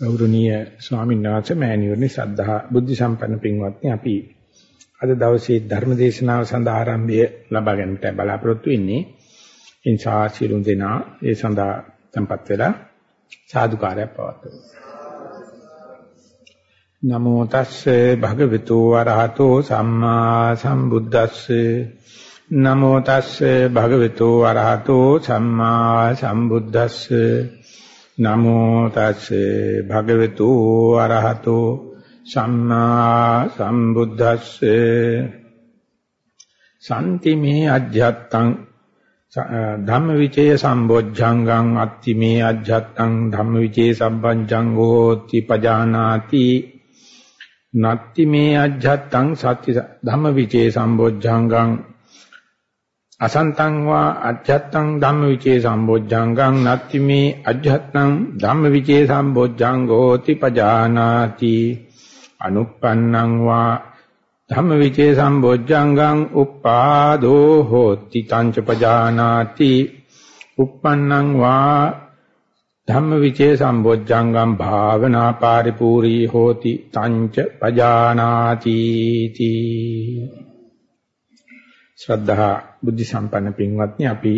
ගෞරවනීය ස්වාමීන් වහන්සේ මෑණියෝනි සද්ධා බුද්ධ සම්පන්න පින්වත්නි අපි අද දවසේ ධර්ම දේශනාව සඳහා ආරම්භය ලබා ගැනීමට බලාපොරොත්තු වෙන්නේ. ඉන්සා සිරුම් දෙනා ඒ සඳහා tempත් වෙලා සාදුකාරයක් පවත්වමු. නමෝ තස්සේ භගවතු වරහතෝ සම්මා සම්බුද්දස්සේ නමෝ තස්සේ භගවතු වරහතෝ සම්මා සම්බුද්දස්සේ නමෝ තස්සේ භගවතු අරහතෝ සම්මා සම්බුද්දස්සේ සම්ති මේ අජ්ජත්තං ධම්මවිචේ සම්බොජ්ජංගං අත්ති මේ අජ්ජත්තං ධම්මවිචේ සම්බංජං හෝති පජානාති නත්ති මේ අජ්ජත්තං සත්‍ය ධම්මවිචේ සම්බොජ්ජංගං අසන්තං වා අජ්ජත්තං ධම්මවිචේ සම්බොජ්ජංගං නත්ති මේ අජ්ජත්තං ධම්මවිචේ සම්බොජ්ජංගෝති පජානාති අනුප්පන්නං වා ධම්මවිචේ සම්බොජ්ජංගං උප්පාදෝ හෝති තංච පජානාති උප්පන්නං වා ධම්මවිචේ සම්බොජ්ජංගම් භාවනා පාරිපූර්ණී හෝති තංච පජානාති තී ශ්‍රද්ධා බුද්ධ සම්පන්න පින්වත්නි අපි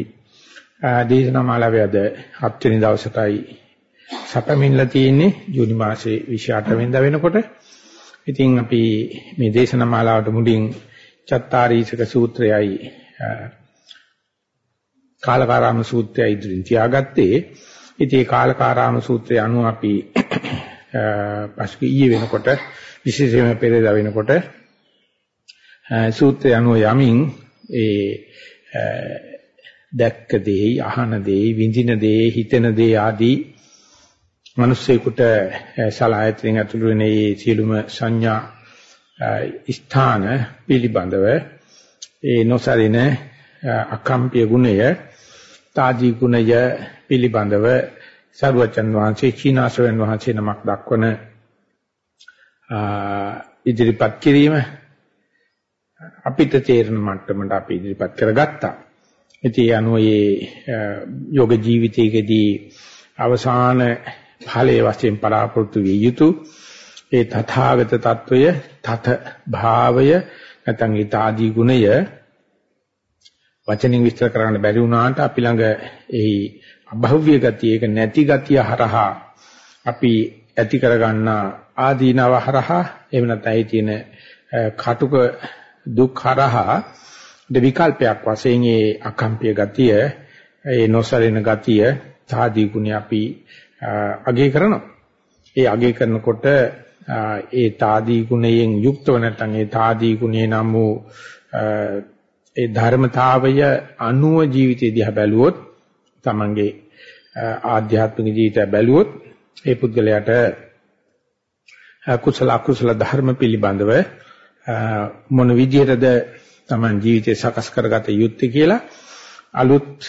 දේශනා මාලාවේ අද 7 වෙනි දවසටයි සැපමින්ලා තියෙන්නේ. ජූනි මාසේ 28 වෙනිදා වෙනකොට. ඉතින් අපි මේ දේශනා මාලාවට මුලින් චත්තාරීසක සූත්‍රයයි කාලකාරාම සූත්‍රයයි ඉදිරින් තියාගත්තේ. ඉතින් කාලකාරාම සූත්‍රය අනුව අපි පසුගිය ඊයේ වෙනකොට විශේෂයෙන්ම පෙරේදා වෙනකොට සූත්‍රය අනුව යමින් ඒ දැක්ක දේ, අහන දේ, විඳින දේ, හිතෙන දේ ආදී මිනිස්සෙකුට සලආයතනෙන් ඇතුළු වෙන මේ සියලුම සංඥා ස්ථාන පිළිබඳව ඒ නොසරින අකම්පිය ගුණය, තාදී ගුණය පිළිබඳව සරුවචන් වහන්සේ චීනාසවෙන් වහන්සේ නමක් දක්වන ඉදිරිපත් කිරීම අපිට තේරෙන මට්ටමට අපි ඉදිරිපත් කරගත්තා. ඉතින් අනුව මේ යෝග ජීවිතයේදී අවසාන ඵලයේ වශයෙන් පලාපෘතු විය යුතු ඒ තථාගත తত্ত্বය තත භාවය නැත්නම් ඒ తాදී ගුණය වචනින් විස්තර කරන්න බැරි වුණාට අපි ළඟ එහි අභව්‍ය ගතිය ඒක නැති ගතිය හරහා අපි ඇති කරගන්නා ආදීනව හරහා එහෙම නැත්නම් ඇයි තියෙන කටුක දුක් හරහා විකල්පයක් වශයෙන් ඒ අකම්පිය ගතිය ඒ නොසලින ගතිය සාදී ගුණ අපි අගය කරනවා. ඒ අගය කරනකොට ඒ තාදී ගුණයෙන් යුක්තව නැත්නම් ඒ තාදී ගුණේ නම් වූ ඒ ධර්මතාවය අනුව ජීවිතය දිහා බැලුවොත් තමන්ගේ ආධ්‍යාත්මික ජීවිතය බැලුවොත් ඒ පුද්ගලයාට කුසල අකුසල ධර්ම පිළිබඳව මොන විදිහටද Taman ජීවිතය සකස් කරගත යුත්තේ කියලා අලුත්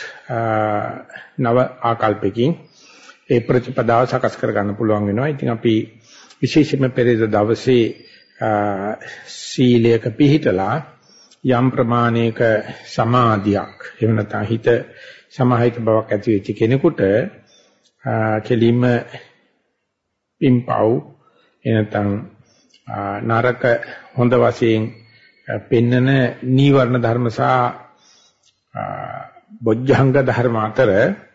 නව ආකල්පකින් ඒ ප්‍රතිපදාව සකස් කරගන්න පුළුවන් වෙනවා. ඉතින් අපි විශේෂයෙන්ම පෙරේද දවසේ සීලයක පිහිටලා යම් ප්‍රමාණයක සමාධියක් එහෙම නැත්නම් හිත සමාහිත බවක් ඇති වෙච්ච කෙනෙකුට කෙලින්ම පිම්පව් එනතන් නරක හොඳ වශයෙන් පෙන්නන නීවරණ ධර්ම සහ බොජ්ජංග ධර්ම අතර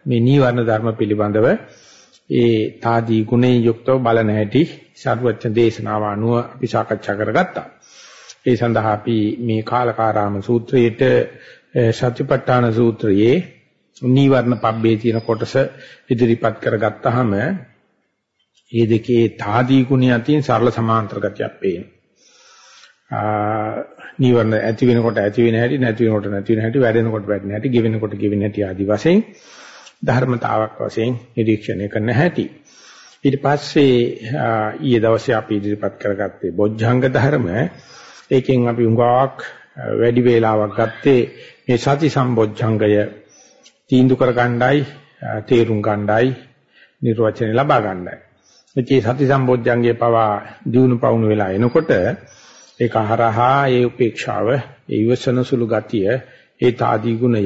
මේ නීවරණ ධර්ම පිළිබඳව ඒ తాදී ගුණේ යුක්තව බලන හැටි සර්වඥ දේශනාව අනුව අපි සාකච්ඡා කරගත්තා. ඒ සඳහා අපි මේ කාලකාරාම සූත්‍රයේට සත්‍යපට්ඨාන සූත්‍රයේ නීවරණ පබ්බේ තියෙන කොටස ඉදිරිපත් කරගත්තාම මේ දෙකේ తాදී ගුණය අතින් සරල සමාන්තර ගතියක් පේනවා. නීවරණ ඇති වෙනකොට ඇති වෙන හැටි නැති වෙනකොට නැති වෙන හැටි වැඩෙනකොට වැඩෙන හැටි ගෙවෙනකොට ගෙවෙන හැටි ආදි වශයෙන් ධර්මතාවක් වශයෙන් නිරීක්ෂණය කරන්න හැටි. ඊට පස්සේ ඊයේ දවසේ අපි ඉදිරිපත් කරගත්තේ බොජ්ජංග ධර්ම. ඒකෙන් අපි උඟාක් වැඩි වේලාවක් ගත්තේ මේ සති සම්බොජ්ජංගය තීන්දුව කර ගන්නයි තේරුම් ගන්නයි නිර්වචනය ලබා ගන්නයි මේ සති සම්බොජ්ජංගයේ පවා දිනු පවුණු වෙලා එනකොට ඒක හරහා ඒ උපේක්ෂාව, ඒ ඉවසන සුළු ගතිය, ඒ తాදී ගුණය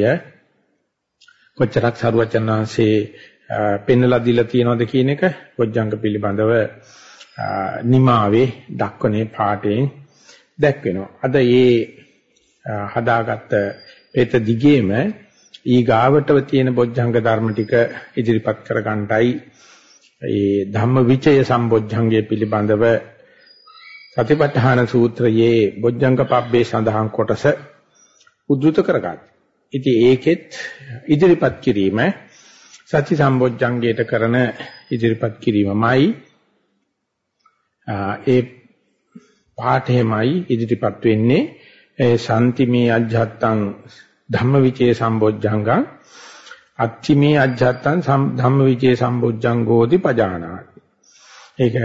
කොච්චරක් සරුවචනාංශේ පෙන්වලා දීලා තියෙනවද කියන එක බොජ්ජංග පිළිබඳව නිමාවේ දක්වනේ පාඩයෙන් දැක්වෙනවා. අද මේ හදාගත්ත පෙත දිගේම ඊ ගාවටව තියෙන බොජ්ජංග ධර්ම ටික ඉදිරිපත් කර ගන්නටයි ඒ ධම්මවිචය සම්බොජ්ජංගයේ පිළිබඳව සතිපට්ඨාන සූත්‍රයේ බොජ්ජංග පබ්බේ සඳහන් කොටස උද්දෘත කරගන්න. ඉතින් ඒකෙත් ඉදිරිපත් කිරීම සති සම්බොජ්ජංගයට කරන ඉදිරිපත් කිරීමමයි. ඒ පාඨෙමයි ඉදිරිපත් වෙන්නේ. ඒ සම්තිමේ අජ්ජත්තං ධම්මවිචේ සම්බොජ්ජංගං අත්තිමේ අජ්ජත්තං ධම්මවිචේ සම්බොජ්ජංගෝති පජානාති. ඒක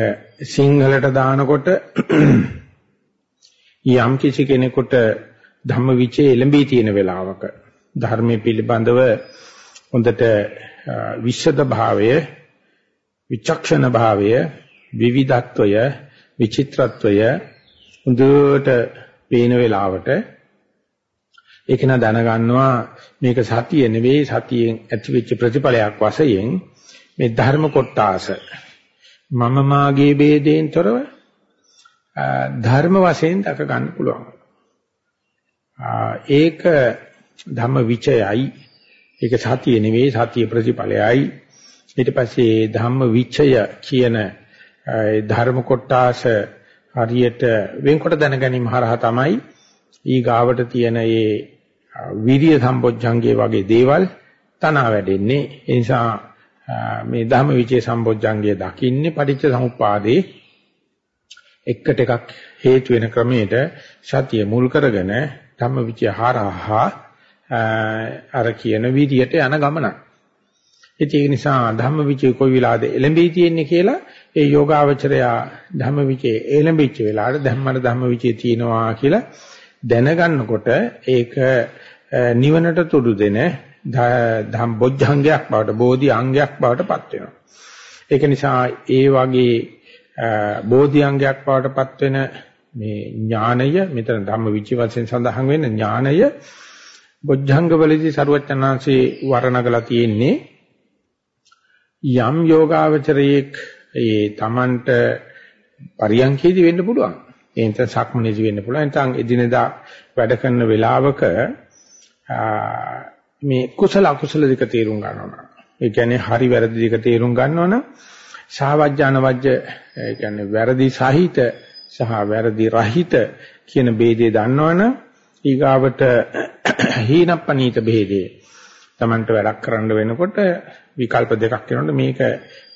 සිංහලට දානකොට යම් කිසි කෙනෙකුට ධම්මවිචේ එළඹී තියෙන වෙලාවක ධර්මයේ පිළිබඳව හොඳට විශද භාවය විචක්ෂණ භාවය විවිධත්වය විචිත්‍රත්වය හොඳට පේන වෙලාවට ඒක න දැනගන්නවා මේක සතිය නෙවෙයි සතියෙන් ඇතිවෙච්ච ප්‍රතිඵලයක් වශයෙන් මේ ධර්ම කොටාස මම මාගේ ભેදයෙන් තොරව ධර්ම වශයෙන් දක ගන්න පුළුවන්. ඒක ධම්ම විචයයි. ඒක සතිය නෙවෙයි සතිය ප්‍රතිඵලයයි. ඊට පස්සේ ධම්ම විචය කියන ධර්ම කොටාස හරියට වෙන්කොට දැන ගැනීම හරහා තමයි ඊ ගාවට තියෙන මේ විරිය සම්බොජ්ජංගේ වගේ දේවල් තනවා වැඩෙන්නේ. ඒ නිසා මේ ධම්ම විචේ සම්බොජ්ජංගය දකින්නේ පටිච්ච සමුප්පාදේ එකට එකක් හේතු වෙන ක්‍රමයට සතිය මුල් කරගෙන ධම්ම විචය හරහා අර කියන විදියට යන ගමනක්. ඒක නිසා ධම්ම විචේ කොයි වෙලාවද එළඹී තියෙන්නේ කියලා ඒ යෝගාවචරයා ධම්ම විචේ එළඹිච්ච වෙලාවට ධම්මන ධම්ම විචේ තියෙනවා කියලා දැනගන්නකොට ඒක නිවනට තුඩු දෙන ධම් බොජ්ජංගයක් බවට බෝධි අංගයක් බවට පත් වෙනවා. ඒක නිසා ඒ වගේ බෝධි අංගයක් බවට පත් වෙන මේ ඥානය මෙතන ධම්ම විචි වශයෙන් සඳහන් වෙන ඥානය බොජ්ජංගවලදී සරුවචනාංශේ වර්ණගලා තියෙන්නේ යම් යෝගාවචරයේක් ඒ Tamanට පරියන්කේදී වෙන්න පුළුවන්. ඒ නැත්නම් සක්මනේදී වෙන්න පුළුවන්. නැත්නම් එදිනෙදා වැඩ කරන වෙලාවක මේ කුසල අකුසල දෙක තේරුම් ගන්නවා. ඒ කියන්නේ හරි වැරදි දෙක තේරුම් ගන්නවනම් සාවජ්‍ය අනවජ්‍ය ඒ කියන්නේ වැරදි සහිත සහ වැරදි රහිත කියන ભેදේ දන්නවනම් ඊගාවට හීනප්පනීත ભેදේ Tamanට වැඩක් කරන්න වෙනකොට විකල්ප දෙකක් වෙනකොට මේක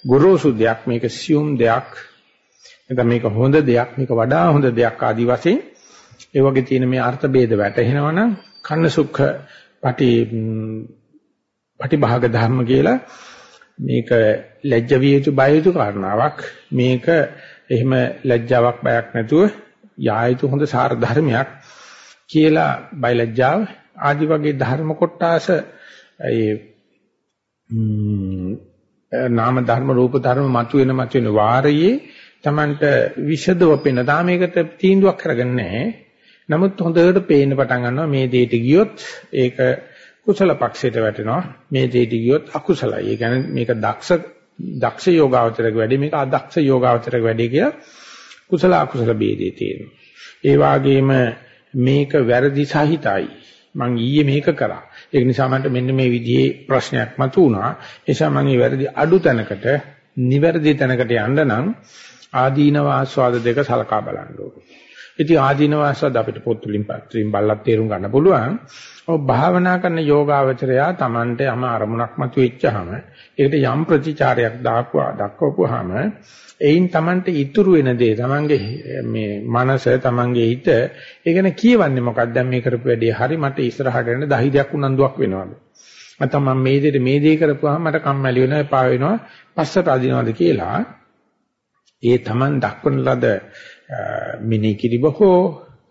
ගොරෝසු දෙයක් මේක සියුම් දෙයක් නැත්නම් මේක හොඳ දෙයක් මේක වඩා හොඳ දෙයක් ආදි වශයෙන් ඒ වගේ තියෙන මේ අර්ථ ભેද වැටහෙනවනම් කන්න සුඛ පටි පටිභාග ධර්ම කියලා මේක ලැජ්ජ විය යුතු බය යුතු කාරණාවක් මේක එහෙම ලැජ්ජාවක් බයක් නැතුව යා යුතු හොඳ සාර ධර්මයක් කියලා බයලජ්ජාව ආදි වගේ ධර්ම කොටාස ඒ නාම ධර්ම රූප ධර්ම මතුවෙන මතුවෙන වාරයේ Tamanට විෂදව පෙන තාමයකට තීන්දුවක් කරගන්නේ නැහැ. නමුත් හොඳට පේන්න පටන් ගන්නවා මේ දෙයට ගියොත් ඒක කුසල පක්ෂයට වැටෙනවා. මේ දෙයට ගියොත් අකුසලයි. ඒ කියන්නේ මේක දක්ෂ දක්ෂ යෝගාවචරක වැඩි මේක අදක්ෂ යෝගාවචරක වැඩි කියලා කුසල අකුසල ભેදේ තියෙනවා. ඒ වගේම මේක වැරදි සහිතයි. මං ඊයේ මේක කරා. ඒක නිසා මන්ට මෙන්න මේ විදිහේ ප්‍රශ්නයක් මතුවුණා. ඒ නිසා මම මේ වැරදි අඩු තැනකට, නිවැරදි තැනකට යන්න නම් ආදීනව ආස්වාද දෙක සලකා බලන්න ඕනේ. ඉතින් ආදීනව ආස්වාද අපිට පොත් වලින් පත්‍රින් බල්ලක් තේරුම් ගන්න පුළුවන්. ඔව් භාවනා කරන යෝගාවචරයා Tamante යම අරමුණක් මතුවෙච්චාම ඒකට යම් ප්‍රතිචාරයක් දාපුවා දක්වපුවාම එයින් Tamante ඉතුරු වෙන දේ Tamange මේ මනස Tamange හිත ඒකන කියවන්නේ මොකක්ද? දැන් මේ කරපු වැඩේ හරි මට ඉස්සරහට යන දහිදයක් උනන්දුවක් වෙනවද? නැත්නම් මම මේ දෙයට මේ දේ කරපුවාම මට කම්මැලි වෙනවා එපා වෙනවා පස්සට අදිනවද කියලා. ඒ Taman දක්වන ලද මිනී කිරිබ හෝ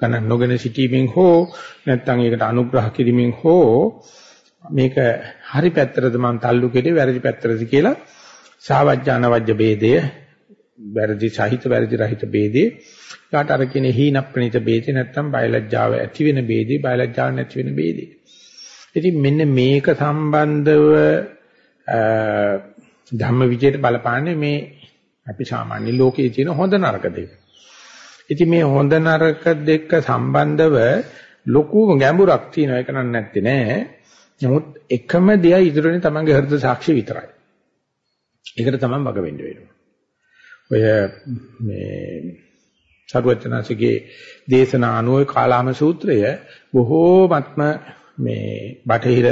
ගණන් නොගෙන සිටීමෙන් හෝ නැත්නම් ඒකට අනුග්‍රහ කිරීමෙන් හෝ මේක හරි පැත්තටද මං තල්ලු කෙරේ වැරදි පැත්තටද කියලා සාවජ්ජාන වජ්‍ය ભેදය වැරදි සහිත වැරදි රහිත ભેදය ඊට අර කියන හීන ප්‍රණිත ભેදය නැත්නම් බයලජ්ජාව ඇති වෙන ભેදය බයලජ්ජාව නැති වෙන ભેදය ඉතින් මෙන්න මේක සම්බන්ධව ධම්ම විජයට බලපාන්නේ මේ අපි සාමාන්‍ය ලෝකයේ තියෙන හොඳ නරක දෙක. ඉතින් මේ හොඳ නරක දෙක සම්බන්ධව ලොකු ගැඹුරක් තියෙනවා ඒක නම් නැත්තේ නෑ. නමුත් එකම දෙය ඉදිරියේ තමන්ගේ හෘද සාක්ෂි විතරයි. ඒකට තමයි වග වෙන්න වෙනවා. ඔය මේ සරුවචනාසිගේ දේශනා අනුව කාලාම සූත්‍රය බොහෝමත්ම මේ බටහිර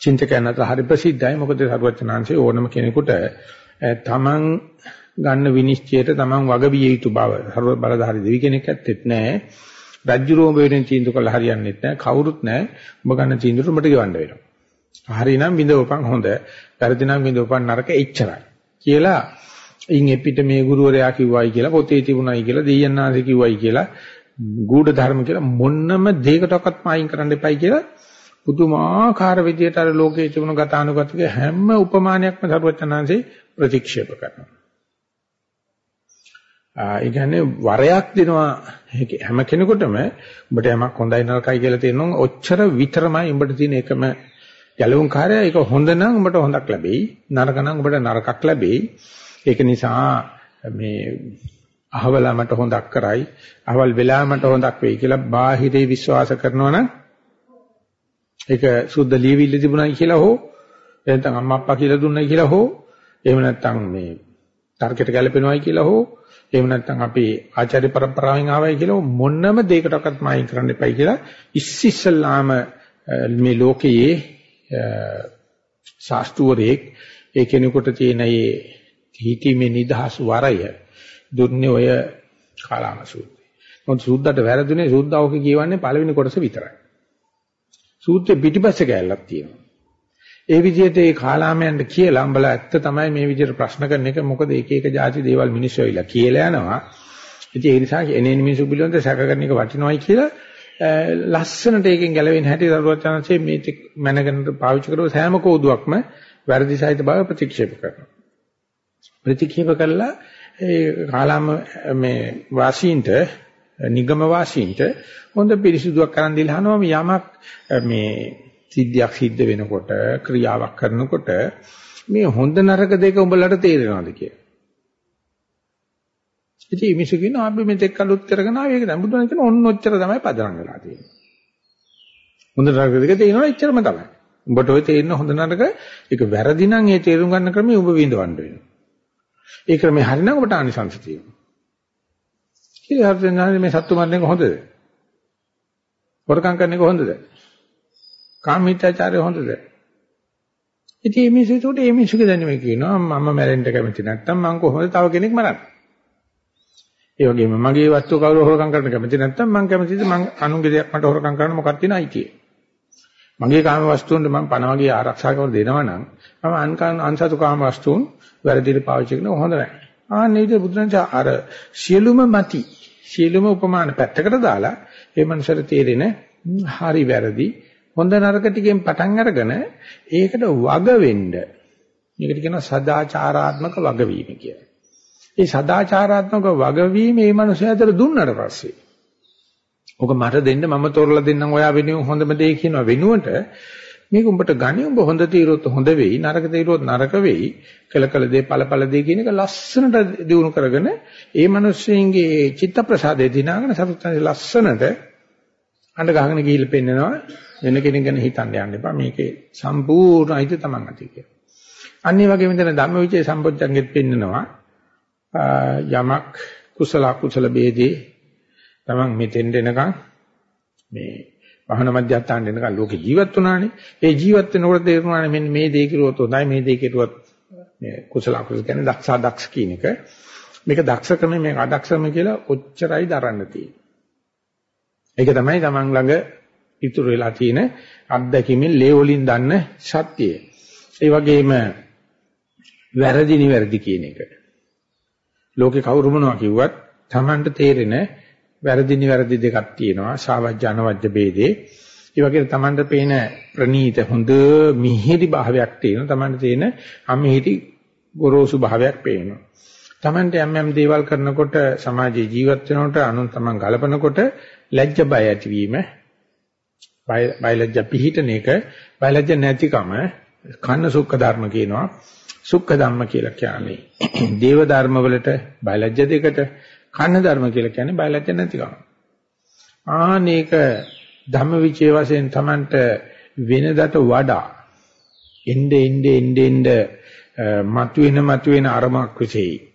චින්තකයන් අතර හරි ප්‍රසිද්ධයි. මොකද සරුවචනාංශේ ඕනම කෙනෙකුට තමන් ගන්න විනිශ්චයට තමන් වග විය යුතු බව සර්ව බලධාරි දෙවි කෙනෙක් ඇත්තෙත් නැහැ. රජ්ජුරුවම වෙනින් තීන්දුව කළා හරියන්නේත් නැහැ. කවුරුත් නැහැ. ඔබ ගන්න තීන්දුවට උඹට ගෙවන්න වෙනවා. හරිනම් විඳවපන් හොඳ. වැරදි නම් විඳවපන් නරක එච්චරයි. කියලා ඉන් එපිට මේ ගුරුවරයා කිව්වයි කියලා පොතේ තිබුණයි කියලා දෙයයන්ාංශ කිව්වයි කියලා ගුඪ ධර්ම කියලා මොන්නම දෙයකටවත් මායින් කරන්න එපයි කියලා පුදුමාකාර විදියට අර ලෝකයේ තිබුණු ගතානුගතික හැම උපමානයක්ම සරුවචනාංශේ ප්‍රතික්ෂේප කරනවා. ඒ කියන්නේ වරයක් දෙනවා හැම කෙනෙකුටම උඹට යමක් හොඳයි නරකයි කියලා තේරෙනවා ඔච්චර විතරමයි උඹට තියෙන එකම ගැලවුම් කාර්යය. ඒක හොඳ නම් උඹට හොඳක් ලැබෙයි. නරක නම් උඹට නරකක් ලැබෙයි. ඒක නිසා මේ අහවලා මට හොඳක් කරයි. අහවල් වෙලා මට හොඳක් වෙයි කියලා බාහිරේ විශ්වාස කරනවා නම් ඒක සුද්ධ ලියවිල්ල තිබුණයි කියලා හෝ එහෙනම් අම්මා අප්පා කියලා දුන්නයි කියලා හෝ එහෙම නැත්නම් මේ තර්කයට ගැලපෙනවයි කියලා හෝ එහෙම නැත්නම් අපි ආචාර්ය પરම්පරාවෙන් ආවයි කියලා මොනම දෙයකටවත් මායින් කරන්න එපයි කියලා ඉස්සිස්සලාම මේ ලෝකයේ ශාස්ත්‍රවරයෙක් ඒ කෙනෙකුට තියෙන මේ හිතීමේ නිදහස් වරය දුන්නේ ඔය කාලාම සූත්‍රය. මොකද සූද්දට වැරදුනේ සූද්දාවක කියවන්නේ පළවෙනි කොටස විතරයි. සූත්‍රේ පිටිපස්සේ කැලලක් තියෙනවා. ඒ විදිහට ඒ කාලාමයන්ට කියලා උඹලා ඇත්ත තමයි මේ විදිහට ප්‍රශ්න කරන එක මොකද එක එක જાති දේවල් මිනිස්සු වෙයිලා කියලා යනවා. ඉතින් ඒ නිසා එනේන මිනිස්සු පිළිබඳ සැක කරන එක වටිනවයි කියලා ලස්සනට ඒකෙන් ගැලවෙන්න හැටි දරුවත් chance මේ මැනගෙන පාවිච්චි කරව සෑම කෝදුවක්ම වැරදි සහිත බව ප්‍රතික්ෂේප කරනවා. ප්‍රතික්ෂේප කළා ඒ කාලාම මේ වාසීන්ට නිගම වාසීන්ට හොඳ පිරිසිදුවක් කරන් දීලා අහනවා යමක් මේ සිද්ධියක් සිද්ධ වෙනකොට ක්‍රියාවක් කරනකොට මේ හොඳ නරක දෙක උඹලට තේරෙනවද කියලා. ඉතින් මිනිස්සු කියනවා අපි මෙතෙක් කලුත් කරගෙන ආවේ ඒක දැන් බුදුන් කියන ඔන්න ඔච්චර තමයි පදනම් වෙලා තියෙන්නේ. හොඳ නරක දෙක තේරෙනවා එච්චරම තමයි. උඹට ඔය තේරෙන හොඳ නරක ඒක වැරදි නම් ඒ තේරුම් ගන්න ක්‍රමය උඹ විඳවන්න වෙනවා. ඒ ක්‍රමය හරිනම් ඔබට ආනිසංස තියෙනවා. ඉතින් හරිනම් මේ සත්තු මරණ එක හොඳද? වරකම් කරන එක හොඳද? කාමීත්‍යාචාරය හොඳද? ඉතින් මේ මිනිස්සුන්ට මේ මිනිස්සුගේ දැනුම කියනවා මම මැරෙන්න කැමති නැත්තම් මං කොහොමද තව කෙනෙක් මරන්නේ? ඒ වගේම මගේ වස්තු කවුරු හොරකම් කරන්න කැමති නැත්තම් මං කැමතිද මං අනුන්ගේ දෙයක් මට හොරකම් කරන්න මොකක්ද තියෙන අයිතිය? මගේ කාම වස්තුන්ට මම පණ වගේ ආරක්ෂා කරලා දෙනවා නම් මම අන්කාන් අන්සතු කාම වස්තුන් වැරදිට පාවිච්චි කරන හොඳ නැහැ. ආන්නේ විදිහ බුදුරජාණන් අර සියලුම මති සියලුම උපමාන පැත්තකට දාලා ඒ මනුස්සර තේරෙන හරි වැරදි හොඳ නරක ටිකෙන් පටන් අරගෙන ඒකට වග වෙන්න. මේකට කියනවා සදාචාරාත්මක වගවීම කියලා. ඒ සදාචාරාත්මක වගවීම මේ මනුස්සය අතර දුන්නට පස්සේ ඔක මට දෙන්න මම තෝරලා දෙන්නම් ඔයා වෙනුවෙන් හොඳම දේ කියන වෙනුවට මේක උඹට ගණි උඹ හොඳ තීරුවොත් හොඳ වෙයි නරක තීරුවොත් නරක වෙයි කළ කළ දේ ඵල ඵල දේ කියන එක ලස්සනට දිනු කරගෙන ඒ මිනිස්සුන්ගේ චිත්ත ප්‍රසාදේ දිනාගෙන සතුටුයි ලස්සනට අඬ ගහගෙන ගිහිල්ලා පෙන්නනවා වෙන කෙනෙක් ගැන හිතන්න යන්න එපා මේකේ සම්පූර්ණ අයිති තමන් අතේ කියලා. අනිත් වගේ මෙතන ධම්මවිචේ සම්පොච්චංගෙත් පෙන්නනවා යමක් කුසල කුසල ભેදේ තමන් මෙතෙන් දෙනකන් මේ වහන මධ්‍යස්ථාන දෙනකන් ලෝකේ ජීවත් වුණානේ. ඒ ජීවත් වෙනකොට තේරුණානේ මෙන්න මේ දේ කිරුවොත් හොඳයි මේ දේ කිරුවොත් මේ කුසල කුසල කියන්නේ දක්ෂා දක්ෂ කියන එක. මේක දක්ෂකම මේක අදක්ෂම කියලා ඔච්චරයි දරන්න තියෙන්නේ. ඒක තමයි තමන් ළඟ ඉතුරු වෙලා තියෙන අත්දැකීමෙන් ලේ වලින් දන්න සත්‍යය. ඒ වගේම වැරදි නිවැරදි කියන එක. ලෝකේ කවුරු මොනවා කිව්වත් Tamanට තේරෙන වැරදි නිවැරදි දෙකක් තියෙනවා. සාවජ්‍ය අනවජ්‍ය ભેදේ. ඒ වගේ Tamanට පේන ප්‍රනීත හොඳ මිහිරි භාවයක් තියෙනවා. Tamanට තියෙන අමිහිරි ගොරෝසු භාවයක් පේනවා. Tamanට යම් යම් දේවල් කරනකොට සමාජයේ ජීවත් වෙනකොට අනුන් Taman ගලපනකොට ලැජ්ජ බය ඇතිවීම බයලජ්ජ පිහිටන එක බයලජ්ජ නැතිකම කන්න සුඛ ධර්ම කියනවා. සුඛ ධම්ම කියලා කියන්නේ දේව ධර්ම වලට බයලජ්‍ය දෙකට කන්න ධර්ම කියලා කියන්නේ බයලජ්‍ය නැතිකම. ආනේක ධම්මවිචේ වශයෙන් Tamanට වෙනදට වඩා එnde ende ende ende මතුවෙන මතුවෙන අරමක් විශේෂයි.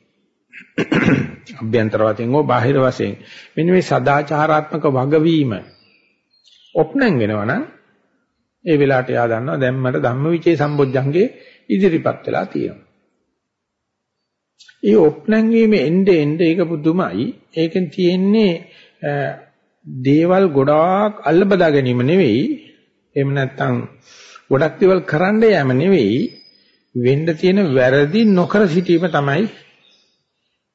අභ්‍යන්තර වශයෙන් හෝ බාහිර වශයෙන් මෙන්න මේ සදාචාරාත්මක වගවීම ඔප්නං වෙනවනම් ඒ වෙලාවට යා දන්නවා දැන් මට ධම්මවිචේ සම්බොජ්ජංගේ ඉදිරිපත් වෙලා තියෙනවා. ඒ ඔප්නං වීම එnde ende ඒක පුදුමයි. ඒකෙන් තියෙන්නේ දේවල් ගොඩාක් අල්ල බදා ගැනීම නෙවෙයි. එහෙම නැත්නම් ගොඩක් දේවල් කරන්න යෑම නෙවෙයි. වෙන්න තියෙන වැරදි නොකර සිටීම තමයි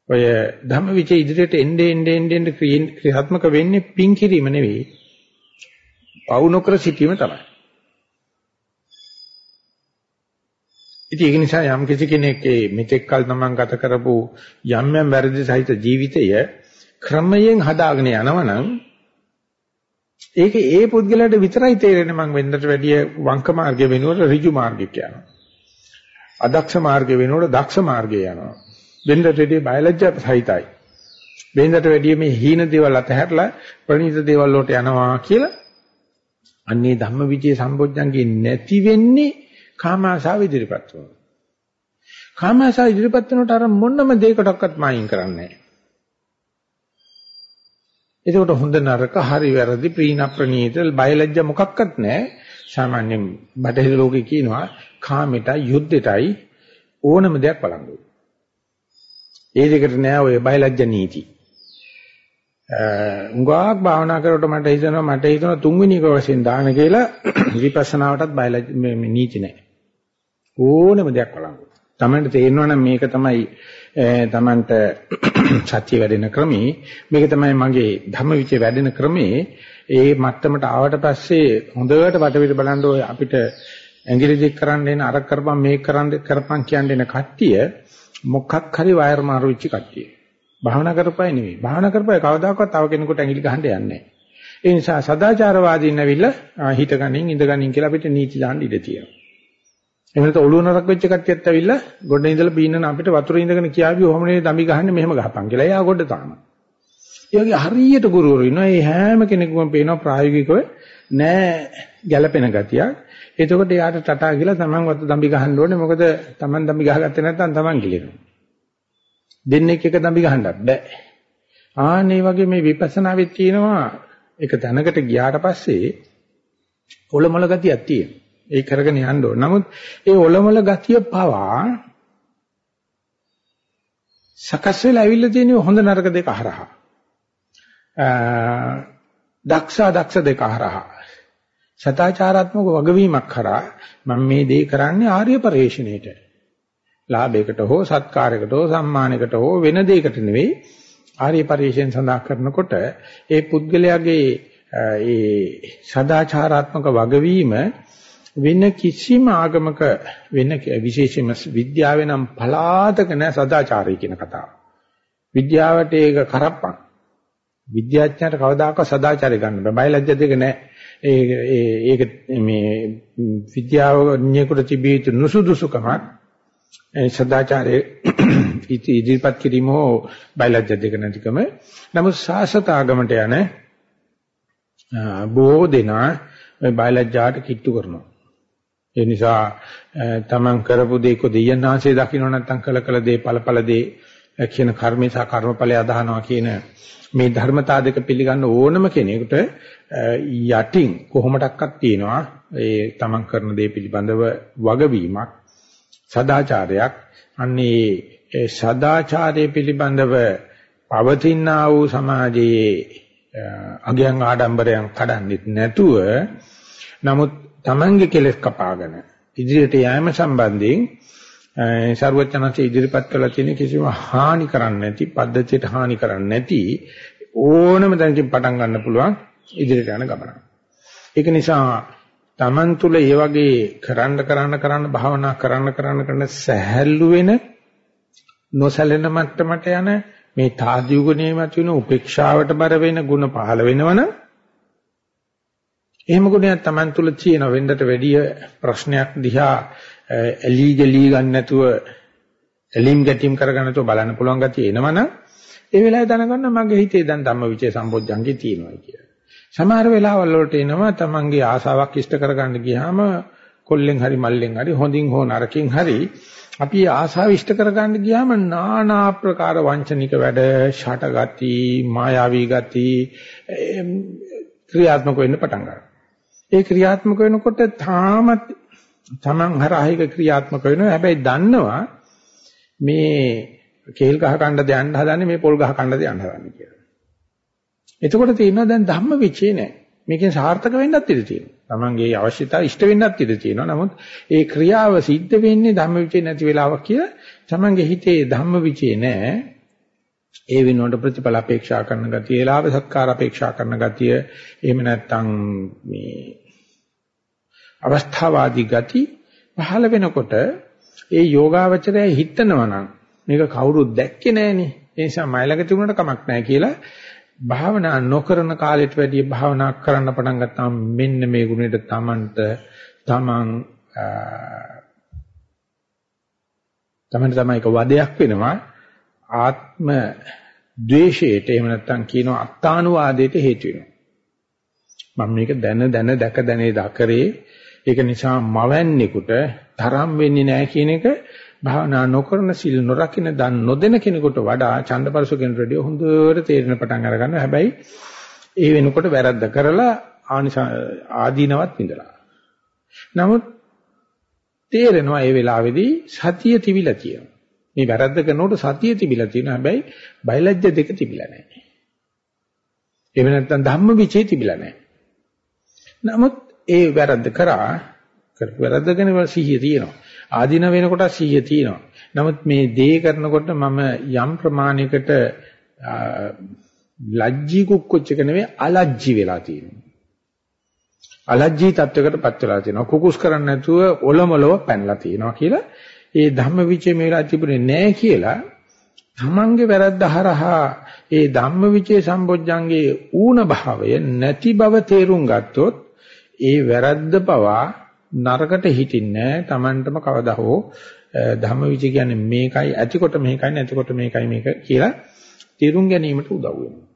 ඔය ධම්මවිචේ ඉදිරියට එnde ende ende ක්‍රියාත්මක වෙන්නේ පින් කිරීම නෙවෙයි. පවු නොකර සිටීම තමයි. ඉතින් ඒක නිසා යම් කිසි කෙනෙක් මෙතෙක් කල තමන් ගත කරපු යම් යම් වැරදි සහිත ජීවිතය ක්‍රමයෙන් හදාගෙන යනවනම් ඒක ඒ පුද්ගලයාට විතරයි තේරෙන්නේ මං වෙන්දට වැඩිය වංක මාර්ගය වෙනුවට ඍජු මාර්ගයට යනවා. අදක්ෂ මාර්ගය වෙනුවට දක්ෂ මාර්ගය යනවා. වෙන්දට වැඩිය බයලජ්ජා සහිතයි. වෙන්දට වැඩිය මේ හීන දේවල් අතහැරලා ප්‍රණීත දේවල් වලට යනවා කියලා අන්නේ ධම්මවිචේ සම්බොජ්ජංගේ නැති වෙන්නේ කාමාශාව ඉදිරිපත් වෙනවා. කාමාශාව ඉදිරිපත් වෙනකොට අර මොනම දෙයකටවත් මායින් කරන්නේ නැහැ. එතකොට හොඳ නරක හරි වැරදි ප්‍රීණ ප්‍රනීත බයලජ්ජ මොකක්වත් නැහැ. සාමාන්‍යයෙන් බටහිර ලෝකේ කියනවා කාමෙටයි යුද්ධෙටයි ඕනම දෙයක් බලංගු. ඒ දෙකට නෑ ඔය බයලජ්ජ නීති. උංගාවක් භාවනා කරනකොට මට හිතෙනවා මට හිතෙනවා තුන්වෙනි එක වශයෙන් දාන කියලා විපස්සනාවටත් බයලජ්ජ මේ නීති නෑ. ඕනම දෙයක් බලංගු. තමන්ට තේරෙනවා නම් මේක තමයි තමන්ට සත්‍ය වැඩෙන ක්‍රමේ මේක තමයි මගේ ධම්මවිචේ වැඩෙන ක්‍රමේ ඒ මට්ටමට ආවට පස්සේ හොඳට වටවිට බලන්න ඔය අපිට ඇඟිලි දික් කරන්න එන අර කරපම් මේක කරන්න කරපම් කියන්න එන කට්ටිය මොකක් හරි වයර් මාරු වෙච්ච කට්ටිය. භාවනා කරපයි නෙවෙයි. භාවනා කරපයි කවදාකවත් තව කෙනෙකුට ඇඟිලි ගහන්න යන්නේ නැහැ. ඒ නිසා සදාචාරවාදීන් ඇවිල්ලා හිත ගනින් ඉඳ ගනින් කියලා අපිට නීති දාන්න ඉඩ තියෙනවා. එහෙම නැත්නම් ඔළුව නරක් වෙච්ච කට්ටියත් ඇවිල්ලා ගොඩ ඉඳලා බීනන අපිට වතුර ඉඳගෙන කියාවි ඔහොම නේ දම්බි ගහන්නේ මෙහෙම ගහපන් කියලා. එයා ගොඩ තාම. ඒ වගේ හරියට ගුරුවරු ඉන්නවා. ඒ හැම කෙනෙකුම පේනවා ප්‍රායෝගිකව නෑ ගැළපෙන ගතියක්. එතකොට යාට ටටා කියලා තමන් වත දම්බි ගහන්න ඕනේ. මොකද තමන් දම්බි ගහගත්තේ නැත්නම් තමන් ගිලිනවා. දෙන්නෙක් එක දම්බි ගහන්නත් බෑ. ආන්නේ වගේ මේ විපස්සනාවෙත් තියෙනවා එක තැනකට ගියාට පස්සේ ඔලොමල ගතියක් තියෙනවා. ඒ කරගෙන යන්න ඕන. නමුත් ඒ ඔලොමල ගතිය පවා සකස් වෙලා ඇවිල්ලා තියෙන හොඳ නරක දෙක හරහා. දක්ෂ දක්ෂ දෙක හරහා. සදාචාරාත්මක වගවීමක් කරා මම මේ දේ කරන්නේ ආර්ය පරිශ්‍රණයට. ලාභයකට හෝ සත්කාරයකට හෝ සම්මානයකට හෝ වෙන දෙයකට නෙවෙයි ආර්ය පරිශ්‍රයෙන් සඳහා කරනකොට ඒ පුද්ගලයාගේ ඒ සදාචාරාත්මක වගවීම වෙන කිසිම ආගමක වෙන විශේෂයෙන්ම විද්‍යාවේ නම් පලාතක නැ සදාචාරය කියන කතාව. විද්‍යාවට ඒක කරප්පන්. විද්‍යාඥයාට කවදාකවත් සදාචාරය ගන්න බෑ. බයලජ්‍ය දෙක නෑ. ඒක මේ විද්‍යාවඥයෙකුට තිබී යුතු නුසුදුසුකමක් සදාචාරයේ ඉදිරිපත් කිරීම හෝ බයලජ්‍ය දෙක නැතිකම. නමුත් සාසත ආගමට යන බොහෝ දෙනා බයලජ්‍යාට කිට්ටු කරනවා. ඒ නිසා තමන් කරපු දේ කො දෙයන්නාංශේ දකින්න නැත්නම් කළ කළ දේ ඵලඵල දේ කියන කර්මේ සහ කර්මඵලය අදහනවා කියන මේ ධර්මතා දෙක පිළිගන්න ඕනම කෙනෙකුට යටින් කොහොමඩක්වත් තියෙනවා ඒ තමන් කරන දේ පිළිබඳව වගවීමක් සදාචාරයක්. අන්නේ ඒ සදාචාරය පිළිබඳව පවතිනා වූ සමාජයේ අගයන් ආඩම්බරයන් කඩන්නෙත් නැතුව නමුත් Tamange කෙලස් කපාගෙන ඉදිරියට යෑම සම්බන්ධයෙන් ਸਰවඥාන්සේ ඉදිරිපත් කළා තියෙන කිසිම හානි කරන්නේ නැති පද්ධතියට හානි කරන්නේ නැති ඕනම තැනකින් පටන් ගන්න පුළුවන් ඉදිරියට යන ගමන. ඒක නිසා Taman තුල මේ වගේ කරන්න කරන්න කරන්න භාවනා කරන්න කරන්න කරන සැහැල්ලු වෙන නොසැලෙන මට්ටමට යන මේ තාදීයුගණේ මතුවෙන උපේක්ෂාවට බර වෙන ಗುಣ පහළ වෙනවනම් එහෙම ගුණයක් Taman තුල තියෙන වෙන්නට වැඩිය ප්‍රශ්නයක් දිහා එලී ගලී ගන්න නැතුව එලීම් ගැටීම් කරගන්න නැතුව බලන්න පුළුවන් ගතිය එනවනම් ඒ වෙලාවේ දැනගන්න මගේ හිතේ දැන් ධම්මවිචේ සම්බොජ්ජංගේ තියෙනවා කියලා. සමහර වෙලාවල් වලට එනවා Tamanගේ ආසාවක් ඉෂ්ට කරගන්න ගියාම කොල්ලෙන් හරි මල්ලෙන් හරි හොඳින් හෝ නරකින් හරි අපි ආසාව ඉෂ්ට කරගන්න ගියාම নানা ආකාර වංචනික වැඩ, ෂටගති, මායාවී ගති ක්‍රියාත්මක වෙන්න පටන් ගන්නවා. ඒ ක්‍රියාත්මක වෙනකොට තාමත් Taman හරහායක ක්‍රියාත්මක වෙනවා. හැබැයි දන්නවා මේ කේල් ගහ කණ්ඩ දෙයන්න හදන්නේ මේ පොල් ගහ කණ්ඩ දෙයන්න හදන්නේ කියලා. එතකොට තියෙනවා දැන් ධම්ම විචේ නැහැ. මේකෙන් සාර්ථක වෙන්නත් ඉඩ තියෙනවා. Tamanගේ අවශ්‍යතාව ඉෂ්ට වෙන්නත් ඉඩ තියෙනවා. නමුත් ඒ ක්‍රියාව සිද්ධ වෙන්නේ ධම්ම විචේ නැති වෙලාවක් කියලා Tamanගේ හිතේ ධම්ම විචේ නැහැ. ඒ වෙනුවට ප්‍රතිඵල අපේක්ෂා කරන ගතිය, ලාභ සත්කාර අපේක්ෂා කරන ගතිය, එහෙම නැත්නම් මේ අවස්ථාවාදී ගති පහළ වෙනකොට ඒ යෝගාවචරය හිතනවා නම් මේක කවුරුත් දැක්කේ නෑනේ. ඒ නිසා මයිලක තිබුණට කමක් නෑ කියලා භාවනා නොකරන කාලෙට වැඩිය භාවනා කරන්න පටන් ගත්තාම මෙන්න මේ ගුණෙට තමන්ට තමන් තමන්ට තමයි එක වදයක් වෙනවා ආත්ම ද්වේෂයට එහෙම නැත්නම් කියනවා අත්තානුවාදයට හේතු වෙනවා මම මේක දැන දැන දැක දැනේ දකරේ ඒක නිසා මවන්නේකට තරම් වෙන්නේ නැහැ කියන එක භාවනා නොකරන සිල් නොරකින දන් නොදෙන කෙනෙකුට වඩා ඡන්දපරසු කෙනෙකුට රෙඩිය හොඳට තේරෙන පටන් අර ගන්නවා. හැබැයි ඒ වෙනකොට වැරද්ද කරලා ආදීනවත් විඳලා. නමුත් තේරෙනවා ඒ වෙලාවේදී සතිය තිබිලා තියෙනවා. මේ වැරද්ද කරනකොට සතිය තිබිලා තියෙනවා. හැබැයි බයලජ්‍ය දෙක තිබිලා නැහැ. එහෙම නැත්නම් ධම්මවිචේ තිබිලා නැහැ. නමුත් ඒ වැරද්ද කරා කරපු වැරද්ද ගැන සිහිය තියෙනවා. ආධින වෙනකොට සිහිය තියෙනවා. නමුත් මේ දේ කරනකොට මම යම් ප්‍රමාණයකට ලැජ්ජී කුක්කොච්චක නෙවෙයි අලජ්ජී වෙලා තියෙනවා. අලජ්ජී තත්වයකටපත් වෙලා තියෙනවා. කුකුස් කරන්නේ නැතුව ඔලොමලව පැනලා තියෙනවා කියලා ඒ ධම්මවිචේ මේලා තිබුණේ නැහැ කියලා තමන්ගේ වැරද්ද හරහා ඒ ධම්මවිචේ සම්බොජ්ජංගේ ඌන භාවය නැති බව තේරුම් ගත්තොත් ඒ වැරද්ද පවා නරකට හිටින්නේ නැහැ. Tamanටම කවදා හෝ ධම්මවිචය කියන්නේ මේකයි ඇතිකොට මේකයි නැතිකොට මේකයි මේක කියලා තේරුම් ගැනීමට උදව් වෙනවා.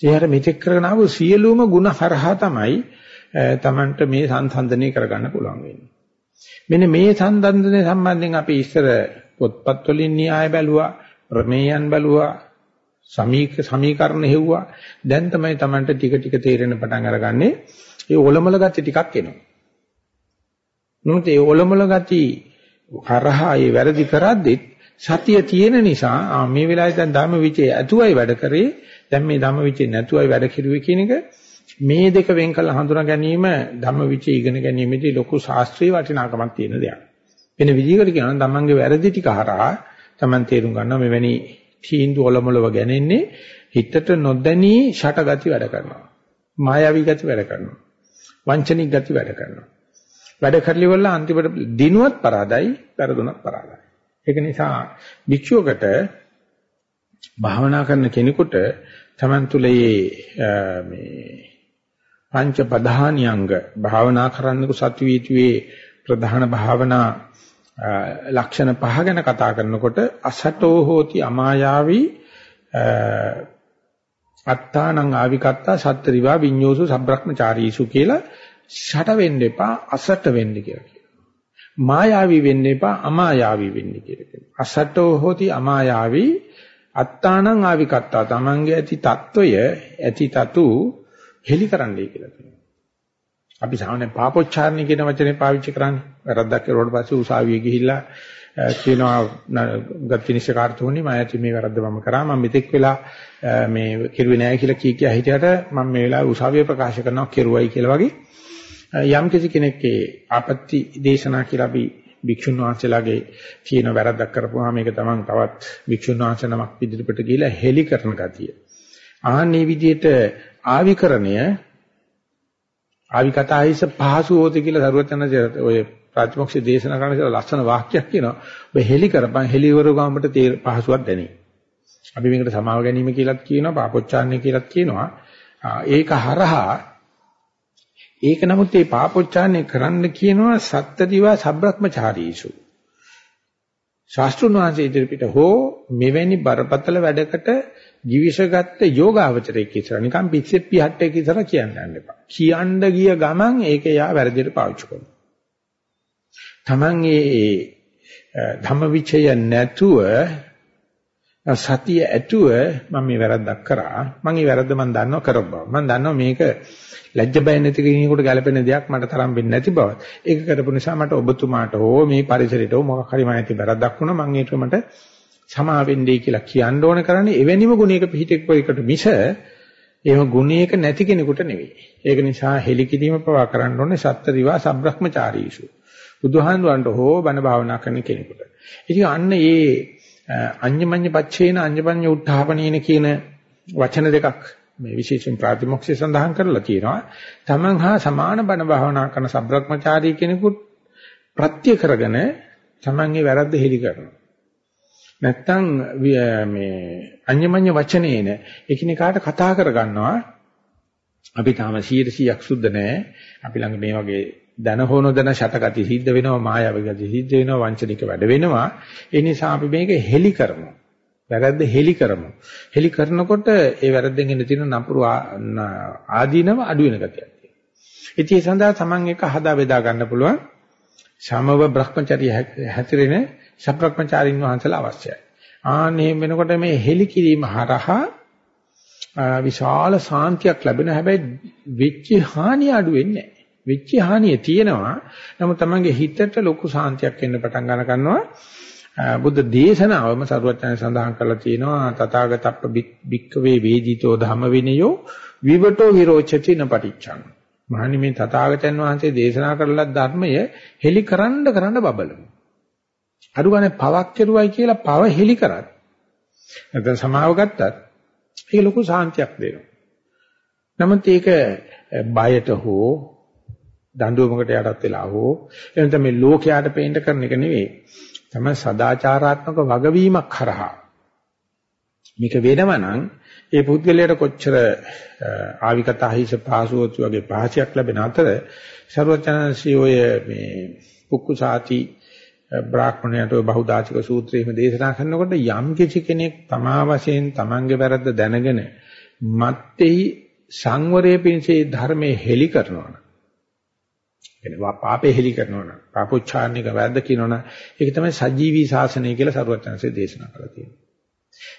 ඒහර මෙතෙක් කරගෙන ආව සියලුම ಗುಣ හරහා තමයි Tamanට මේ සංසන්දනය කරගන්න පුළුවන් වෙන්නේ. මෙන්න මේ සංසන්දනය සම්බන්ධයෙන් අපි ඉස්සර පොත්පත් වලින් න්‍යාය බැලුවා, ප්‍රමේයන් බැලුවා, සමීක සමීකරණ හෙව්වා. දැන් තමයි Tamanට ටික ටික තේරෙන පටන් අරගන්නේ ඒ ඔලොමල ගති ටිකක් එනවා. නමුත් ඒ ඔලොමල ගති හරහා ඒ වැරදි කරද්දිත් සතිය තියෙන නිසා මේ වෙලාවේ දැන් ධම්මවිචේ ඇතුවයි වැඩ කරේ දැන් මේ ධම්මවිචේ නැතුවයි වැඩ කෙරුවේ කියන එක මේ දෙක වෙන් කළ හඳුනා ගැනීම ධම්මවිචේ ඉගෙන ගැනීමේදී ලොකු ශාස්ත්‍රීය වටිනාකමක් තියෙන දෙයක්. වෙන විදිහකට කියනවා තමන්ගේ වැරදි ටික හරහා තමන් තේරුම් ගන්නවා මෙවැනි තීන්දුව ඔලොමලව ගැනෙන්නේ හිතට නොදැනී ෂටගති වැඩ කරනවා. මායාවී ගති වැඩ කරනවා. වංචනික ගති වැඩ කරනවා. වැඩ කරලි වල අන්තිමට දිනුවත් පරාදයි, පෙරදුනත් පරාදයි. ඒක නිසා භික්ෂුවකට භාවනා කරන කෙනෙකුට තමන් තුළේ මේ පංච ප්‍රධානියංග භාවනා කරන්නකු සත්වීතුවේ ප්‍රධාන භාවනා ලක්ෂණ පහ ගැන කතා කරනකොට අසතෝ හෝති අමායාවි අත්තානං ආවිකත්තා සත්තරිවා විඤ්ඤෝසු සබ්‍රක්මචාරීසු කියලා ෂට වෙන්න එපා අසත වෙන්න කියලා කියනවා. මායාවි වෙන්න එපා අමායාවි වෙන්න කියලා කියනවා. අසතෝ හෝති අමායාවි අත්තානං ආවිකත්තා. තමන්ගේ ඇති తত্ত্বය ඇති తතු හෙලි කරන්නයි කියලා කියනවා. අපි සාමාන්‍ය පාපොච්චාරණය කියන වචනේ පාවිච්චි කරන්නේ. වැරද්දක් කරුවාට පස්සේ උසාවියේ ගිහිල්ලා කියනවා ගත්තිනිෂ්කාර්තුනි මම ඇති මේ වැරද්ද මම කරා මම මෙතෙක් වෙලා මේ කෙරුවේ නැහැ කියලා කී කිය හිටියට මම මේ වෙලාවේ උසාවිය ප්‍රකාශ කරනවා කෙරුවයි කියලා වගේ යම් කිසි කෙනෙක්ගේ ආපත්‍ති දේශනා කියලා අපි භික්ෂුන් වහන්සේලාගේ තියෙන වැරද්දක් කරපුවාම මේක තමන් තවත් භික්ෂුන් වහන්සේ නමක් ඉදිරිපිට ගිහිලා හෙලි කරන ගතිය. ආන්නේ විදිහට ආවිකරණය ආවිකතායිස පහසුවෝති කියලා සරුවචනසේ ඔය ප්‍රතිපක්ෂ දේශනා කරන කියලා ලස්සන වාක්‍යයක් කියනවා. ඔබ හෙලි කරපන් හෙලිවරු ගාමට පහසුවක් දැනේ. අපි මේකට සමාව ගැනීම කියලාත් කියනවා, පාපොච්චාරණය කියලාත් කියනවා. ඒක හරහා ඒක නමුත් මේ පාපොච්චාරණය කරන්න කියනවා සත්ත්‍දිවා සබ්‍රක්‍මචාරීසු. ශාස්ත්‍රුන් වහන්සේ ඉදිරිපිට හෝ මෙවැනි බරපතල වැඩකට ජීවිෂගත්ත යෝගාවචරයේ කිසර නිකන් පිස්සෙත් පිහට්ටේ කිසර කියන්න යන්න එපා. කියන්න ගිය ගමන් ඒක යා වැරදියට පාවිච්චි කරනවා. Taman ඒ ධම්මවිචය නැතුව සතිය ඇතුව මම මේ වැරද්දක් කරා. මම මේ වැරද්ද මම දන්නවා කරපුවා. මම දන්නවා මේක ලැජ්ජ බය නැති කෙනෙකුට ගැළපෙන දෙයක් මට තරම් වෙන්නේ නැති බව. ඒක කරපු නිසා මට ඔබතුමාට හෝ මේ පරිසරයට හෝ මොකක් හරි මම ඇති වැරද්දක් වුණා මම ඒක මට සමා වෙන්නේ කියලා කියන්න ඕන කරන්නේ එවැනිම ගුණයක පිහිටෙක් වෙකට මිස එහෙම ගුණයක නැති කෙනෙකුට නෙවෙයි. ඒක නිසා හෙලිකිරීම පවා කරන්න ඕනේ සත්‍තරිවා සබ්‍රහ්මචාරීසු. බුදුහාමුදුරන්ට හෝ බණ භාවනා කරන කෙනෙකුට. ඉතින් අන්න ඒ අඤ්ඤමඤ්ඤ පච්චේන අඤ්ඤපඤ්ඤ උත්ථාපනේන කියන වචන දෙකක් මේ විශේෂයෙන් ප්‍රාතිමොක්ෂය සඳහන් කරලා තියෙනවා. තමන් හා සමාන බණ භාවනා කරන සබ්‍රක්‍මචාරී කෙනෙකුට ප්‍රත්‍ය කරගෙන තමන්ගේ වැරද්ද හෙලි කරනවා. නැත්තම් මේ අඤ්ඤමඤ්ඤ වචනේන එකිනෙකාට කතා කරගන්නවා. අපි තාම 100%ක් සුද්ධ නැහැ. අපි ළඟ මේ වගේ දන හොන දන ෂටගති සිද්ධ වෙනවා මායාවී ගති සිද්ධ වෙනවා වංචනික වැඩ වෙනවා. ඒ නිසා අපි මේක හෙලි කරමු. වැරද්ද හෙලි කරමු. හෙලි කරනකොට ඒ වැරද්දෙන් එන තියෙන නපුරු ආදීනව අඩු වෙන ගතියක් තියෙනවා. ඉතින් ඒ සඳහා Taman එක හදා බෙදා ගන්න පුළුවන්. සමව භ්‍රමචර්ය හැතිරෙන සබ්‍රක්‍මචාරින් වහන්සේලා අවශ්‍යයි ආනේ වෙනකොට මේ හෙලි කිරීම හරහා විශාල සාන්තියක් ලැබෙන හැබැයි වෙච්ච හානිය අඩු වෙන්නේ නැහැ වෙච්ච හානිය තියෙනවා. නමුත් තමන්ගේ හිතට ලොකු සාන්තියක් එන්න පටන් ගන්න ගන්නවා. බුද්ධ දේශනාවම සරුවචන සඳහන් කරලා තියෙනවා තථාගතප්ප බික්කවේ වේදිතෝ ධම්ම විනයෝ විවටෝ විරෝචති නපටිච්ඡං. මහණනි මේ තථාගතයන් වහන්සේ දේශනා කරලා ධර්මය හෙලි කරන්න කරන්න බබලමු. අරුගනේ පවක් කෙරුවයි කියලා පව හෙලි කරත් නැත්නම් සමාව ගත්තත් ඒක ලොකු සාන්තියක් දෙනවා. නමුත් ඒක බයට හෝ දඬුවමකට යටත් වෙලා හෝ එනත මේ ලෝකයට පේන්න කරන එක නෙවෙයි. තමයි සදාචාරාත්මක වගවීමක් කරහා. මේක වෙනවනම් ඒ පුද්ගලයාට කොච්චර ආවිකතහිස පාසුවතු වගේ පහසයක් ලැබෙන අතර ਸਰවචනසී ඔය මේ පුක්කුසාති බ්‍රාහ්මණයට ඔය බහුදාචික සූත්‍රයේම දේශනා කරනකොට යම් කිසි කෙනෙක් තමා වශයෙන් තමන්ගේ වැරද්ද දැනගෙන මත්තේහි සංවරයේ පිණිසේ ධර්මයේ හෙලි කරනවා එනවා පාපේ හෙලි කරනවා නම් පාපොච්චාරණික වැරද්ද කියනවනම් ඒක තමයි සජීවී ශාසනය කියලා සරුවචනසේ දේශනා කරලා තියෙනවා.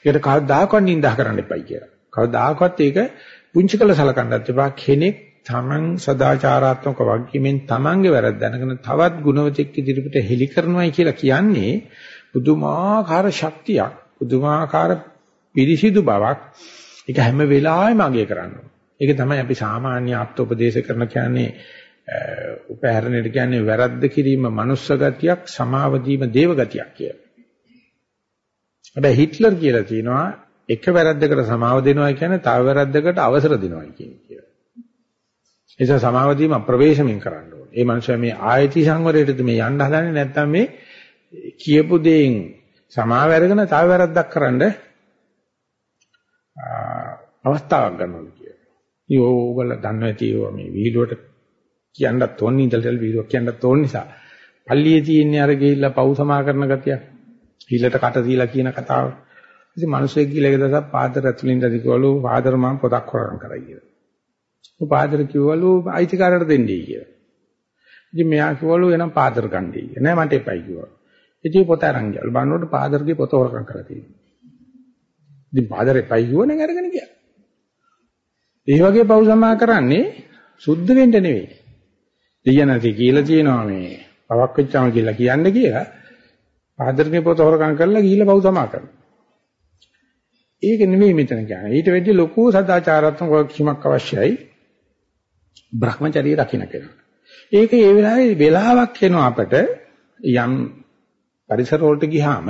ඒකට කවදාකවත් නිඳා කරන්න එපයි කියලා. කවදාකවත් ඒක පුංචි කළ සලකන්නත් එපා. කෙනෙක් තමන් සදාචාරාත්මක වගකීමෙන් තමන්ගේ වැරද්ද දැනගෙන තවත් ගුණවතෙක් ඉදිරියට හෙලි කරනවායි කියලා කියන්නේ පුදුමාකාර ශක්තියක්, පුදුමාකාර පිරිසිදු බවක්. ඒක හැම වෙලාවෙම අගය කරනවා. ඒක තමයි අපි සාමාන්‍ය ආත්මෝපදේශ කරන කියන්නේ උපහැරණයට කියන්නේ වැරද්ද කිරීම මනුස්ස ගතියක් සමාව දීම දේව ගතියක් කියලා. හැබැයි හිට්ලර් කියලා කියනවා එක වැරද්දකට සමාව දෙනවා කියන්නේ තව වැරද්දකට අවසර දෙනවා කියන ඒ නිසා සමාව දීම ප්‍රවේශමින් කරන්න ඕනේ. ඒ මනුස්සයා මේ ආයති සංවරයටද මේ යන්න හදන්නේ නැත්නම් මේ කියපු දෙයින් සමාව අරගෙන තව වැරද්දක් කරන්න අවස්ථාවක් ගන්නවා කියලා. ඉතින් ඕගොල්ලෝ දන්නවා ඇති මේ විහිළුවට කියන්නත් ඕන ඉඳලා වීරුවක් කියන්නත් ඕන නිසා පල්ලියේ තියෙන අර ගිහිල්ලා පව් සමා කරන ගතිය හිලට කට දීලා කියන කතාව ඉතින් මිනිස්සෙක් ගිහලා එක දවසක් පාදර ඇතුලින් ඉඳි කිව්වලු පාදර මම පොතක් හොරන් කරයි කියලා. ਉਹ පාදර කිව්වලු අයිතිකාරයට දෙන්නයි කියලා. ඉතින් මෙයා කිව්වලු එනම් පාදර ගන්නයි කියලා. නෑ මට එපයි කිව්වා. ඉතින් පොත අරන් ගියලු. බලනකොට පාදරගේ පොත හොරකම් කරලා තියෙනවා. ඉතින් පාදර එපයි කිව්වනේ අරගෙන ගියා. ඒ වගේ පව් සමා කරන්නේ සුද්ධ වෙන්න නෙවෙයි. දෙයනති කියලා තියෙනවා මේ පවක් වෙච්චාම කියලා කියන්න කියලා ආදරණීය පොත හොරකම් කරලා ගිහිල්ලා පව් සමා කරනවා. ඒක නෙමෙයි මෙතන කියන්නේ. ඊට වෙද්දි ලොකු සදාචාරාත්මක වගකීමක් අවශ්‍යයි. Brahmacharya රකින්න කෙනා. ඒක ඒ වෙලාවේ වෙලාවක් එනවා අපට යම් පරිසර වලට ගියාම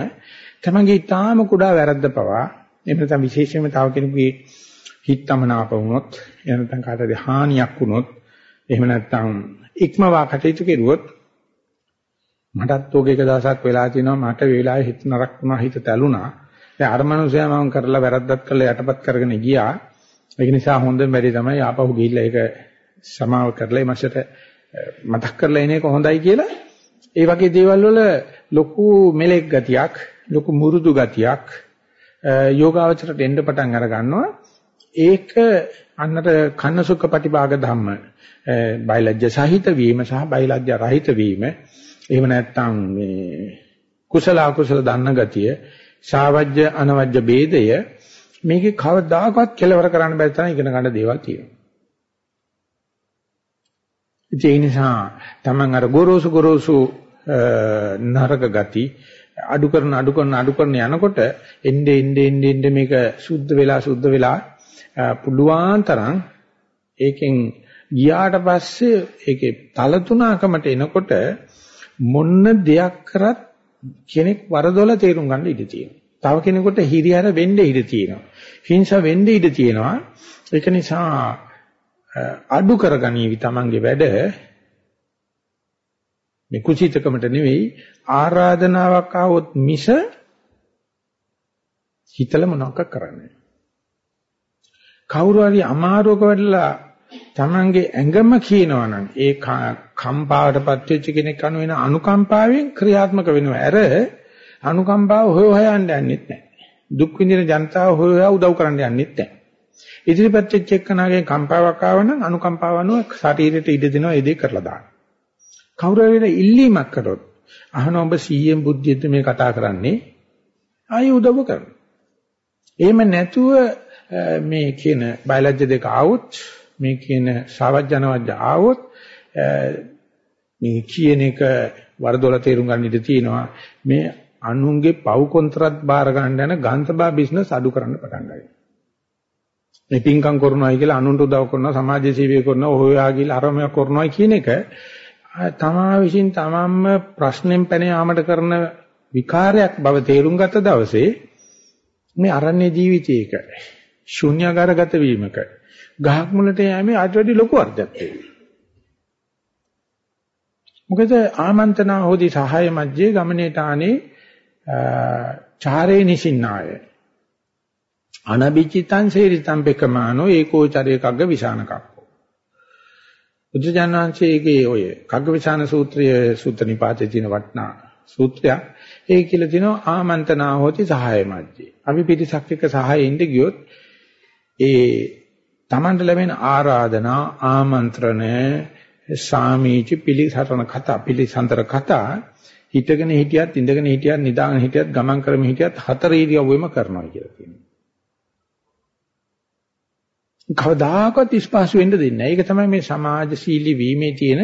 තමන්ගේ ඊටාම කුඩා වැරද්ද පවා එහෙම නැත්නම් විශේෂයෙන්ම තව කෙනෙකුගේ හිතමනාප වුණොත් එහෙම නැත්නම් කාටද හානියක් වුණොත් එහෙම නැත්නම් ඉක්මවා කටයුතු කෙරුවොත් මටත් ඕක එක දවසක් වෙලා තිනවා මට ඒ වෙලාවේ හිත නරක වුණා හිත තැළුණා දැන් අර මනුස්සයා මම කරලා වැරද්දක් කළා යටපත් කරගෙන ගියා ඒක නිසා හොඳම වැඩි තමයි ආපහු ගිහිල්ලා ඒක සමාව කරලා එමසට මතක් කරලා එන එක හොඳයි කියලා. ඒ වගේ දේවල් වල ලොකු මෙලෙක් ගතියක් ලොකු මුරුදු ගතියක් යෝගාවචරයට එන්න පටන් අර ගන්නවා. ඒක අන්නතර කන්නසුක්ක ප්‍රතිභාග ධම්ම බයලජ්‍ය සහිත වීම සහ බයලජ්‍ය රහිත වීම. එහෙම නැත්නම් මේ කුසල අකුසල දන්න ගතිය සාවජ්‍ය අනවජ්‍ය ભેදය මේකේ කවදාකවත් කෙලවර කරන්න බැරි තරම් ඉගෙන ගන්න දේවල් තියෙනවා. ඒ නිසා Taman අර ගොරෝසු ගොරෝසු නරක ගති අඩු කරන අඩු කරන අඩු කරන යනකොට එnde එnde එnde එnde මේක සුද්ධ වෙලා සුද්ධ වෙලා පුළුවන් තරම් ඒකෙන් ගියාට පස්සේ ඒකේ තල තුනකමට එනකොට මොන්න දෙයක් කරත් කෙනෙක් වරදොල තේරුම් ගන්න ඉඩ තියෙනවා. තව කෙනෙකුට හිරිහැර වෙන්න ඉඩ තියෙනවා. හිංසා වෙන්න ඉඩ තියෙනවා. ඒක නිසා අඩු කරගනීවි Tamange වැඩ මේ කුසීතකමට නෙවෙයි ආරාධනාවක් ආවොත් මිස හිතල මොනවක් කරන්නේ කවුරු හරි අමාරුවක වැඩලා Tamange ඇඟම කියනවනම් ඒ කම්පාවටපත් වෙච්ච කෙනෙක් අනු වෙන අනුකම්පාවෙන් ක්‍රියාත්මක වෙනවා. අර අනුකම්පාව හොය හොයන්න යන්නෙත් නැහැ. දුක් විඳින ජනතාව හොය හොයා උදව් කරන්න යන්නෙත් නැහැ. ඉදිරිපත් වෙච්ච එක්කනාගේ කම්පාවක් ආවනම් අනුකම්පාව අනුව ශරීරයට ඉඩ දෙනවා ඒ දේ කරලා දාන්න. කවුරු හරි ඉල්ලීමක් කරොත් අහන ඔබ සීයෙන් බුද්ධියද මේ කතා කරන්නේ ආයෙ උදව් කරනවා. එහෙම නැතුව මේ කියන බයලජ්‍ය දෙක ආවොත් මේ කියන සාවජ්ජනවජ්‍ය ආවොත් මේ කියන එක වරදොල තේරුම් ගන්න ඉඩ තියෙනවා මේ අනුන්ගේ පව් කොන්ත්‍රාත් බාර ගන්න යන ගාන්තබා බිස්නස් අඩු කරන්න පටන් ගන්නවා. මේ පින්කම් කරනවායි කියලා අනුන්ට උදව් කරනවා සමාජ සේවය කරනවා හොයා ගිහලා අරමයක් කරනවා කියන එක තමා විසින් තමන්ම ප්‍රශ්නෙන් පැන යාමට කරන විකාරයක් බව තේරුම් ගත්ත දවසේ මේ අරණ්‍ය ජීවිතයක ශුන්‍යagaraගත වීමක ගහක් මුලට යෑමේ අට වැඩි ලොකු අර්ථයක් තියෙනවා. මොකද ආමන්ත්‍රණ හොදි සහාය මැජ්ජේ ගමනේට ආනේ චාරේ නිසින්නාය අනබිචිතං සේරිතං පෙකමානෝ ඒකෝචරේකග්ග විසානකක් බුදුජානනාංශයේගේ ඔය කග්ගවිසාන සූත්‍රය සූත්‍ර නිපාතේ තියෙන වටනා සූත්‍රයක්. ඒ කියලා තියෙනවා ආමන්ත්‍රණා හොති සහාය මැජ්ජේ. අපි පිටිසක් එක්ක සහායෙ ගියොත් ඒ Tamanට ලැබෙන ආරාධනා ආමන්ත්‍රණ සාමීචි පිළිසරණ කතා පිළිසන්තර කතා හිටගෙන හිටියත් ඉඳගෙන හිටියත් නිදාගෙන හිටියත් ගමන් කරමින් හිටියත් හතර ඉරියව්වෙම කරනවා කියලා කියනවා. කවදාකවත් ඉස්පාසු වෙන්න දෙන්නේ නැහැ. ඒක තමයි මේ සමාජශීලී වීමේ තියෙන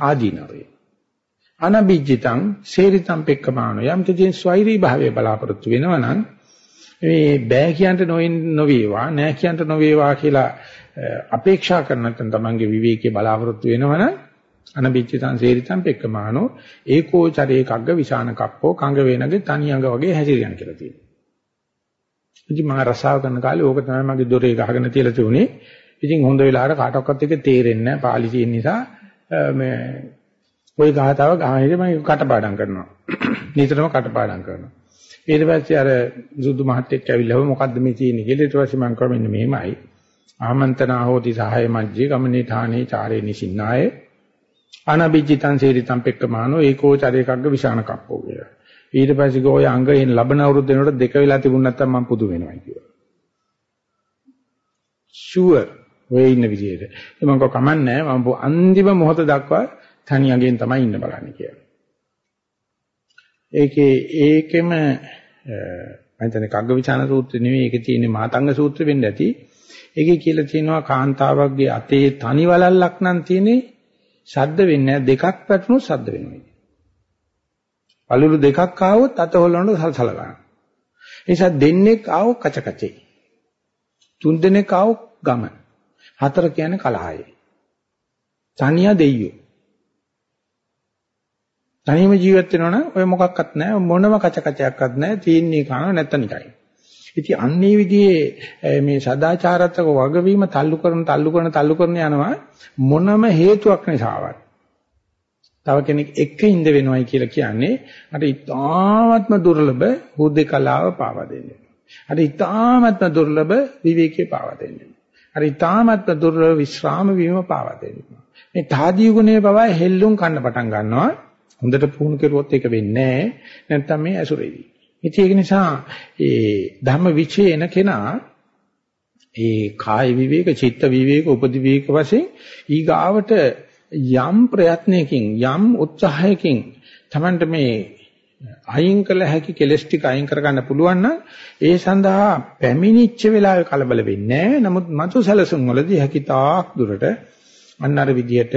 ආදීනවය. අනබිජ්ජිතං සේරිතං පෙක්කමානෝ යම් කිසිම ස්වෛරී භාවයේ බලාපොරොත්තු වෙනවා නම් මේ බෑ කියන්ට නොවේවා නෑ කියන්ට නොවේවා කියලා අපේක්ෂා කරන නැත්නම් තමන්ගේ විවේකයේ බලාපොරොත්තු වෙනවනම් අනබිච්චිතං සේරිතං පෙක්කමානෝ ඒකෝ චරේ කග්ග විසාන කප්පෝ කංග වේනගේ තනියඟ වගේ හැසිරියන් කියලා තියෙනවා. ඉතින් මම රසාව කරන කාලේ ඕක තමයි මගේ දොරේ ගහගෙන තියලා තියුනේ. ඉතින් හොඳ වෙලාවට කාටවත් එක තේරෙන්නේ නැහැ පාලි තියෙන නිසා මේ ওই ගාතාව ගහන්නේ මම කටපාඩම් කරනවා. නිතරම කටපාඩම් කරනවා. ඊට පස්සේ අර සුදු මහත්තයෙක් ඇවිල්ලා මොකද්ද මේ තියෙන්නේ කියලා ඊට පස්සේ මම කරන්නේ මෙහෙමයි. ආමන්ත්‍රණා හෝති සහාය මජ්ජේ ගමනේ ථානේ චාරේ නිසින්නාය අනබිජිතං සේරිතං පෙක්කමානෝ ඒකෝ චරේකග්ග විශාන කප්පෝ කියලා. ඊට පස්සේ ගෝය අංගයෙන් ලබන අවුරුද්ද වෙනකොට දෙක වෙලා තිබුණ නැත්තම් මම පුදු වෙනවා කියලා. ෂුවර් ඔය ඉන්න විදිහට. මම කව කමන්නේ මම අන්තිම මොහොත දක්වා තනි අගෙන් තමයි ඉන්න බලන්නේ කියලා. ඒකේ ඒකෙම මම හිතන්නේ කග්ගවිචාන සූත්‍රය නෙවෙයි ඒකේ තියෙන්නේ මාතංග සූත්‍රෙ වෙන්න ඇති. ඒකේ කියලා තියෙනවා කාන්තාවක්ගේ අතේ තනි වලල්ලක් නම් තියෙන්නේ ශබ්ද වෙන්නේ නැහැ දෙකක් පැටුණොත් ශබ්ද වෙනවා. පළුළු දෙකක් ආවොත් අත හොලනකොට සලසල ගන්නවා. ඒ නිසා දෙන්නෙක් ආවොත් කච කචේ. තුන් දෙනෙක් ආවොත් ගම. හතර කියන්නේ කලහය. තනියා දෙයියෝ. තනියම ජීවත් වෙනවා නම් ඔය මොකක්වත් නැහැ මොනම කච කචයක්වත් නැහැ තීන්නේ කන නැත්නම් නිකයි. ඉතින් අන්නේ විදිහේ මේ සදාචාරත්වක වගවීම තල්ලු කරන තල්ලු කරන තල්ලු කරන යනවා මොනම හේතුවක් නිසාවත්. තව කෙනෙක් එක්ක ඉඳ වෙනවයි කියලා කියන්නේ අර ඉතාමත්ම දුර්ලභ හුදේකලාව පාවා දෙන්නේ. අර ඉතාමත්ම දුර්ලභ විවේකී පාවා දෙන්නේ. අර ඊටාමත් දුර විශ්‍රාම වීම පාවා දෙනවා. මේ තාදී ගුණේ බවයි හෙල්ලුම් කන්න පටන් ගන්නවා. හොඳට පුහුණු කරුවොත් ඒක වෙන්නේ නැහැ. නැත්තම් මේ ඇසුරේදී. ඉතින් ඒක නිසා ඒ ධම්ම විචේ එන කෙනා ඒ කාය විවේක, චිත්ත විවේක, උපදි විවේක වශයෙන් ඊගාවට යම් ප්‍රයත්නයකින් යම් උත්සාහයකින් Tamanට මේ අයින් කළ හැකි කෙලස් ටික අයින් කරගන්න පුළුවන් නම් ඒ සඳහා පැමිණිච්ච වෙලාවේ කලබල වෙන්නේ නැහැ. නමුත් මතු සැලසුම් වලදී හැකිතාක් දුරට අන්න අර විදියට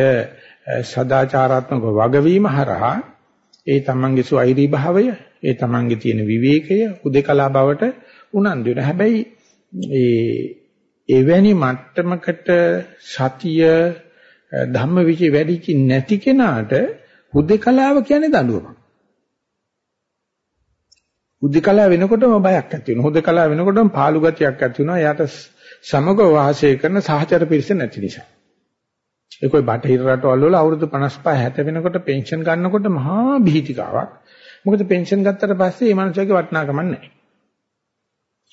සදාචාරාත්මක වගවීම හරහා ඒ තමන්ගේ සුවෛරී භාවය, ඒ තමන්ගේ තියෙන විවේකය, උදේකලා බවට උනන්දු වෙන. හැබැයි ඒ එවැනි මට්ටමකට සතිය ධම්මවිචේ වැඩිචි නැති කෙනාට උදේකලාව කියන්නේ දඬුවමක්. උදේකලාව වෙනකොටම බයක් ඇති වෙනවා. උදේකලාව වෙනකොටම පාළු ගතියක් ඇති වෙනවා. එයාට සමග වාසය කරන සහචර පිරිස නැති නිසා. ඒකෝයි බටහිර රටවල් වල අවුරුදු 55 60 වෙනකොට පෙන්ෂන් ගන්නකොට මහා බීතිකාවක්. මොකද පෙන්ෂන් ගත්තට පස්සේ මේ මනුස්සයාගේ වටිනාකමක් නැහැ.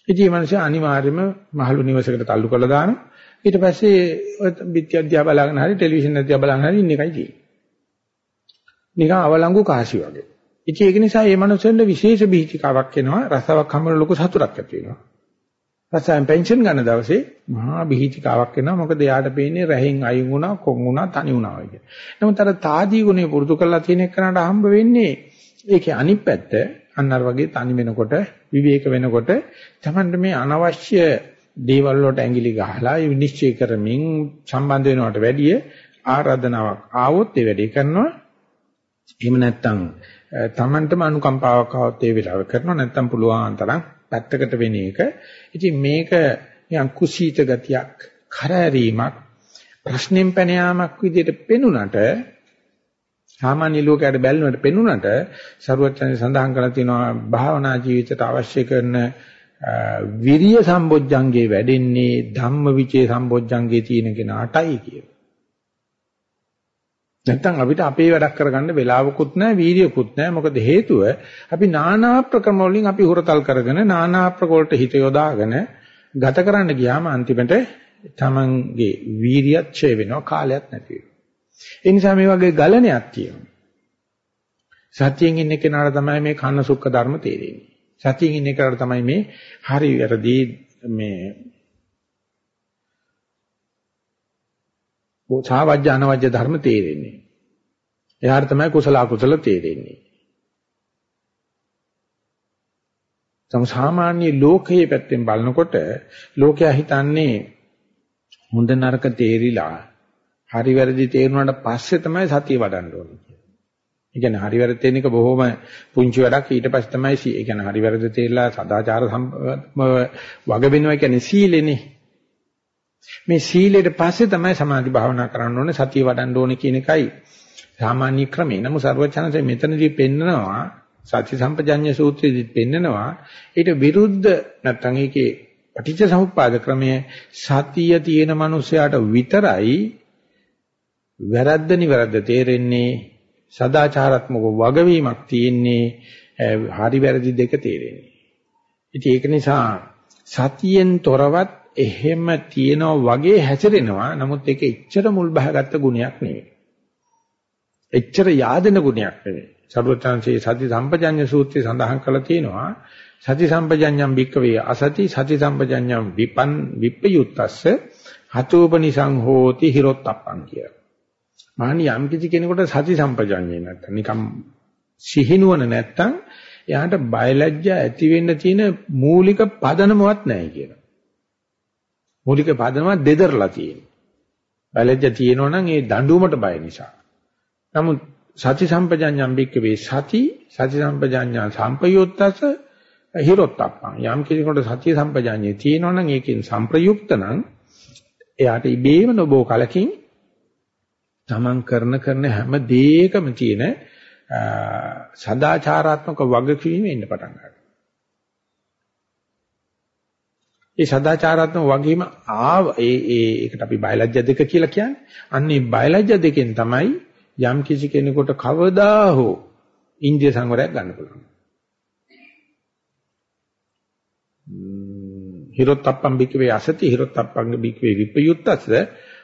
ඉතින් මේ මනුස්සයා අනිවාර්යයෙන්ම මහලු නිවසකට තල්ලු කරලා දානවා. ඊට පස්සේ ඔය බිත්ති අධ්‍යා බලගෙන හරි ටෙලිවිෂන් අධ්‍යා බලගෙන හරි ඉන්න එකයි තියෙන්නේ. නිකන් අවලංගු කාසි වගේ. ඉතින් ඒක නිසා මේ මනුස්සෙන්ට විශේෂ බීතිකාවක් එනවා. රසාවක් හැමෝම ලොකු සතුටක් ඇති වෙනවා. රසයන් පෙන්ෂන් ගන්න දවසේ මහා බිහිතිකාවක් එනවා මොකද යාට පේන්නේ රැහෙන් අයින් වුණා කොන් වුණා තනි වුණා වගේ. නමුත් අර තාදී ගුණේ පුරුදු කරලා තියෙන එකනට හම්බ වෙන්නේ ඒකේ අනිත් පැත්ත අන්න අර වගේ තනි වෙනකොට විවේක වෙනකොට තමන්ට මේ අනවශ්‍ය දේවල් වලට ඇඟිලි ගහලා විනිශ්චය කරමින් සම්බන්ධ වෙනවට වැඩිය ආරාධනාවක් ආවොත් ඒ වැඩේ කරනවා. එහෙම නැත්නම් තමන්ටම අනුකම්පාවක් ආවොත් ඒ වෙලාව කරනවා නැත්නම් පුළුවන් තරම් පැත්තකට වෙන එක. ඉතින් මේක නිකන් කුසීත ගතියක්, කරදරීමක්, ප්‍රශ්නෙම් පැන යාමක් විදිහට පෙනුනට සාමාන්‍ය ලෝකයට බැලුනට පෙනුනට සරුවචන සඳහන් කරලා තියෙනවා භාවනා ජීවිතයට අවශ්‍ය කරන විරිය සම්බොජ්ජංගේ වැඩෙන්නේ ධම්මවිචේ සම්බොජ්ජංගේ තියෙන කෙනාටයි කියලා. නැත්තම් අපිට අපේ වැඩක් කරගන්න වෙලාවකුත් නැහැ වීර්යකුත් නැහැ මොකද හේතුව අපි নানা ප්‍රක්‍රම වලින් අපි හුරතල් කරගෙන নানা ප්‍රකෝලට හිත යොදාගෙන ගත කරන්න ගියාම අන්තිමට තමන්ගේ වීර්යයත් ඡේ වෙනවා කාලයක් නැති වෙනවා ඒ නිසා මේ වගේ ගලණයක් තියෙනවා සත්‍යයෙන් ඉන්න කෙනාට තමයි මේ කන්න සුක්ඛ ධර්ම තේරෙන්නේ සත්‍යයෙන් ඉන්න කෙනාට තමයි මේ හරි වැරදි මේ සාවජ්‍ය අනවජ්‍ය ධර්ම තේරෙන්නේ. එයාට තමයි කුසල අකුසල තේරෙන්නේ. සාමාන්‍ය ලෝකයේ පැත්තෙන් බලනකොට ලෝකයා හිතන්නේ හොඳ නරක තේරිලා හරි වැරදි තේරුණාට පස්සේ තමයි සතිය වඩන්න ඕනේ කියලා. ඒ කියන්නේ හරි වැරදි තේරෙන එක බොහොම පුංචි වැඩක් ඊට පස්සේ තමයි ඒ කියන්නේ හරි වැරදි තේරිලා සදාචාර වග වෙනවා කියන්නේ සීලෙනේ. මේ සීලයට පස්සේ තමයි සමාධි භාවනා කරන්න ඕනේ සතිය වඩන්න ඕනේ කියන එකයි සාමාන්‍ය ක්‍රමය. නමුත් සර්වචනසේ මෙතනදී පෙන්නනවා සති සම්පජඤ්ඤ සූත්‍රයේදී පෙන්නනවා ඊට විරුද්ධ නැත්නම් ඒකේ පටිච්ච සමුප්පාද ක්‍රමයේ සතිය තියෙන මනුස්සයාට විතරයි වැරද්ද නිවැරද්ද තේරෙන්නේ සදාචාරාත්මක වගවීමක් තියෙන්නේ හරි වැරදි දෙක තේරෙන්නේ. ඉතින් ඒක නිසා සතියෙන් තොරවත් එහෙම තියනවා වගේ හැසිරෙනවා. නමුත් ඒක එච්චර මුල් බහගත්ත ගුණයක් නෙවෙයි. එච්චර yaadena ගුණයක් නෙවෙයි. සර්වචන්සේ සති සම්පජඤ්ඤ සූත්‍රයේ සඳහන් කරලා තියෙනවා. සති සම්පජඤ්ඤම් වික්කවේ අසති සති සම්පජඤ්ඤම් විපන් විප්පයුත්තස්ස හතෝපනිසං හෝති හිරොත්තප්පං කිය. මානි යම් කිසි කෙනෙකුට සති සම්පජඤ්ඤේ නැත්තම් නිකම් සිහිනුවන නැත්තම් එයාට බයලජ්ජා ඇති වෙන්න තියෙන මූලික පදනමවත් නැහැ කියලා. මූලික පදනම දෙදරලා තියෙනවා. බයලජ්‍ය තියෙනවා නම් ඒ දඬුවමට බය නිසා. නමුත් සති සම්පජඤ්ඤම් බික්කවේ සති සති සම්පජඤ්ඤා සම්පයුත්තස හිරොත්තප්පං යම් කෙනෙකුට සති සම්පජඤ්ඤේ තියෙනවා නම් ඒකෙන් සම්ප්‍රයුක්ත නම් එයාට ඉබේම නොබෝ කලකින් තමන් කරන කරන හැම දෙයකම තියෙන සදාචාරාත්මක වගකීම එන්න පටන් ගන්නවා. ඒ සදාචාරාත්මක වගේම ආව ඒ ඒ ඒකට අපි බයලජ්‍ය දෙක කියලා කියන්නේ. අන්නේ බයලජ්‍ය දෙකෙන් තමයි යම් කිසි කෙනෙකුට කවදා හෝ ඉන්දිය සංවරයක් ගන්න පුළුවන්. හිරොත්ප්පම් බික්කවේ අසති හිරොත්ප්පංග බික්කවේ විපයුත්තස්ස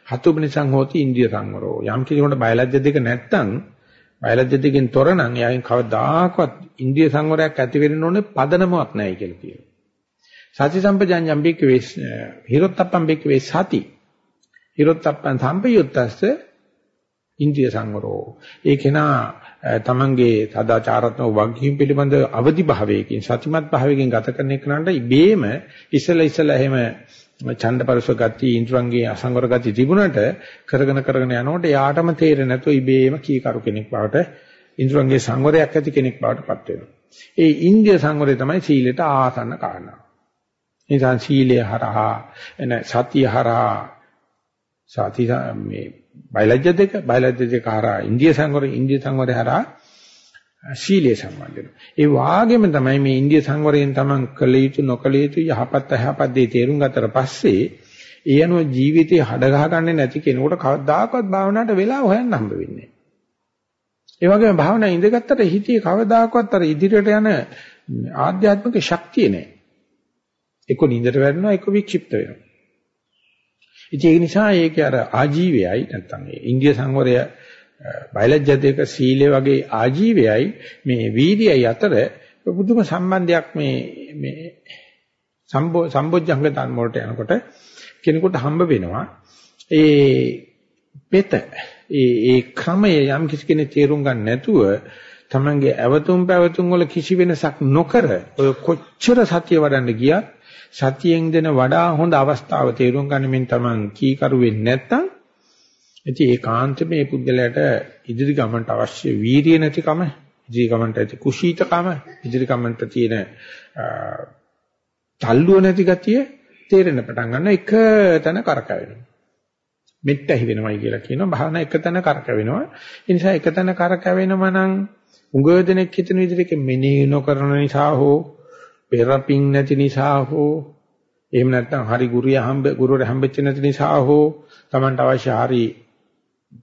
හතුබ්නිසං හෝති ඉන්ද්‍රිය සංවරෝ යම් කිසිකට බයලජ්‍ය දෙක නැත්තම් බයලජ්‍ය දෙකෙන් තොර නම් එයාගෙන් කවදාකවත් ඉන්ද්‍රිය සංවරයක් ඇති වෙන්න ඕනේ පදනමක් නැහැ කියලා කියනවා. සති සම්පජාඤ්ඤම් බික්කවේ හිරොත්ප්පම් බික්කවේ සති හිරොත්ප්පම් සම්පයුත්තස්ස ඉන්ද්‍රිය සංවරෝ. ඒ කෙනා තමන්ගේ සදාචාරාත්මක වගකීම් පිළිබඳ අවදි භාවයකින් සතිමත් භාවයකින් ගත කරන එකනට ඉබේම ඉසල ඉසල එහෙම ඡන්දපරස ගති ඉන්ද්‍රංගේ අසංවර ගති තිබුණට කරගෙන කරගෙන යනකොට යාටම තේරෙන්නේ නැතුව ඉබේම කීකරු කෙනෙක් බවට ඉන්ද්‍රංගේ සංවරයක් ඇති කෙනෙක් බවට පත් වෙනවා. ඒ ඉන්ද්‍රිය සංවරය තමයි සීලයට ආසන්න කාරණා. නිසා සීලය හරහා එන සතිය හරහා සති මේ බයලජ්‍ය දෙක බයලජ්‍ය දෙක හරහා ඉන්දිය සංවරය ඉන්දිය සංවරය හරහා ශීලයේ සම්බන්ධ වෙනවා. ඒ වාගේම තමයි මේ ඉන්දිය සංවරයෙන් තමන් කළ යුතු නොකළ යුතු යහපත් අයහපත් දේ තේරුම් ගතට පස්සේ ඒ අනුව ජීවිතේ හඩ ගහගන්නේ නැති කෙනෙකුට කවදාකවත් භාවනාවට වෙලා හොයන්න හම්බ වෙන්නේ නැහැ. ඒ වගේම භාවනා ඉඳගත්තට හිතේ කවදාකවත් අර ඉදිරියට යන ආධ්‍යාත්මික ශක්තිය නැහැ. එක්ක නින්දට වැටෙනවා එක්ක වික්ෂිප්ත වෙනවා. ඉතින් ඒක නිසා ඒකේ අර ආජීවයයි නැත්තම් ඒ ඉන්දිය සංවරය බයලජ්‍ය දෙක සීලය වගේ ආජීවයයි මේ වීර්යයයි අතර බුදුම සම්බන්ධයක් මේ මේ සම්බොජ්ජංග ධර්ම වලට යනකොට කෙනෙකුට හම්බ වෙනවා. ඒ පෙත ඒ ඒ ක්‍රමය යම් කිසි කෙනෙක් තේරුම් ගන්න නැතුව තමන්ගේ ඇවතුම් පැවතුම් වල කිසි වෙනසක් නොකර ඔය කොච්චර සතිය වඩන්න ගියත් සතියෙන් දෙන වඩා හොඳ අවස්ථාව තේරුම් ගන්නමින් Taman කීකරු වෙන්නේ නැත්නම් ඉතින් ඒකාන්ත මේ පුද්ගලයාට ඉදිරි ගමනට අවශ්‍ය වීරිය නැතිකම ඉදිරි ගමනට ඇති කුසීතකම ඉදිරි ගමනට තියෙන තල්ලුව නැති ගතිය තේරෙන්න පටන් ගන්න එක තැන කරකැවෙනවා. මෙත් ඇහි වෙනවයි කියලා කියනවා. භාවනා එක තැන කරකැවෙනවා. ඒ නිසා එක තැන කරකැවෙනවා නම් උගව දෙනෙක් හිතන විදිහට මෙනෙහි නොකරන නිසා හෝ පෙරපින් නැති නිසා හෝ එහෙම නැත්නම් හරි ගුරුය හම්බ ගුරුවර හම්බෙච්ච නැති නිසා හෝ Tamanට අවශ්‍ය හරි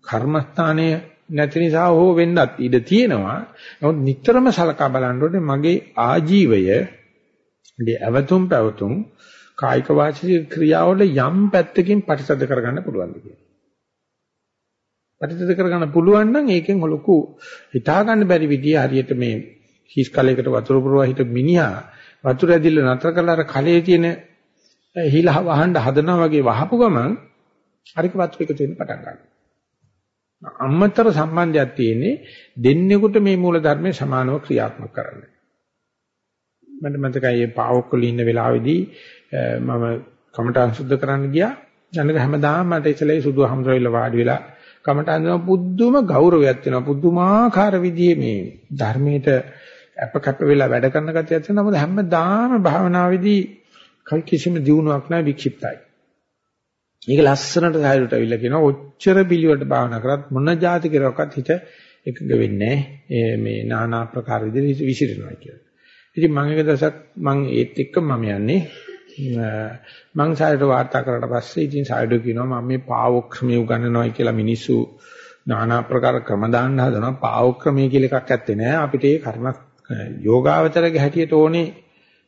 කර්මස්ථානය නැති නිසා හෝ වෙන්නත් ඉඩ තියෙනවා. නමුත් නිතරම සලකා බලන්න ඕනේ මගේ ආජීවය මගේ අවතුම් පැවතුම් කායික වාචික ක්‍රියාවල යම් පැත්තකින් ප්‍රතිසද කරගන්න පුළුවන්ද කියලා. ප්‍රතිසද කරගන්න පුළුවන් නම් ඒකෙන් ලොකු හිතා ගන්න බැරි විදිය හරියට මේ හිස් කලයකට වතුර පුරවා හිට මිනිහා වතුර ඇදිල්ල නතර කරලා අර කලයේ තියෙන හිල වහන්න හදනවා වගේ වහපු ගමන් හරික වතුර එකතු වෙන්න පටන් ගන්නවා. අම්මතර සම්බන්ධයක් තියෙන්නේ දෙන්නෙකුට මේ මූල ධර්මයේ සමානව ක්‍රියාත්මක කරන්න. මට මතකයි මේ පාවොක්කල ඉන්න වෙලාවේදී මම කමටහන් සුද්ධ කරන්න ගියා. යන්නක හැමදාම මට ඉතලේ සුදු හම්සවිල වාඩි වෙලා කමටහන් දෙනවා පුදුම ගෞරවයක් වෙනවා. පුදුමාකාර විදිහේ මේ ධර්මයට අප කැප වෙලා වැඩ කරන ගතියක් තියෙනවා. මොකද හැමදාම භාවනාවේදී කිසිම දියුණුවක් නැහැ වික්ෂිප්තයි. මේක ලස්සනට සායුරට අවිල්ල කියනවා ඔච්චර පිළිවෙලට භාවනා කරත් මොන જાති කෙරවකත් හිත එකඟ වෙන්නේ මේ নানা ආකාර විදිහට විසිරෙනවා කියලා. ඉතින් මම එක දවසක් මම ඒත් එක්ක මම යන්නේ මම සායුරට වාර්තා කරලා පස්සේ ඉතින් සායුර කියනවා මම මේ පාවොක්‍රමයේ උගන්වනවා කියලා මිනිස්සු নানা ආකාර ක්‍රම දාන්න හදනවා. පාවොක්‍රමයේ කියලා එකක් ඇත්තේ නෑ අපිට ඒ කර්ම යෝගාවචරගේ හැටියට ඕනේ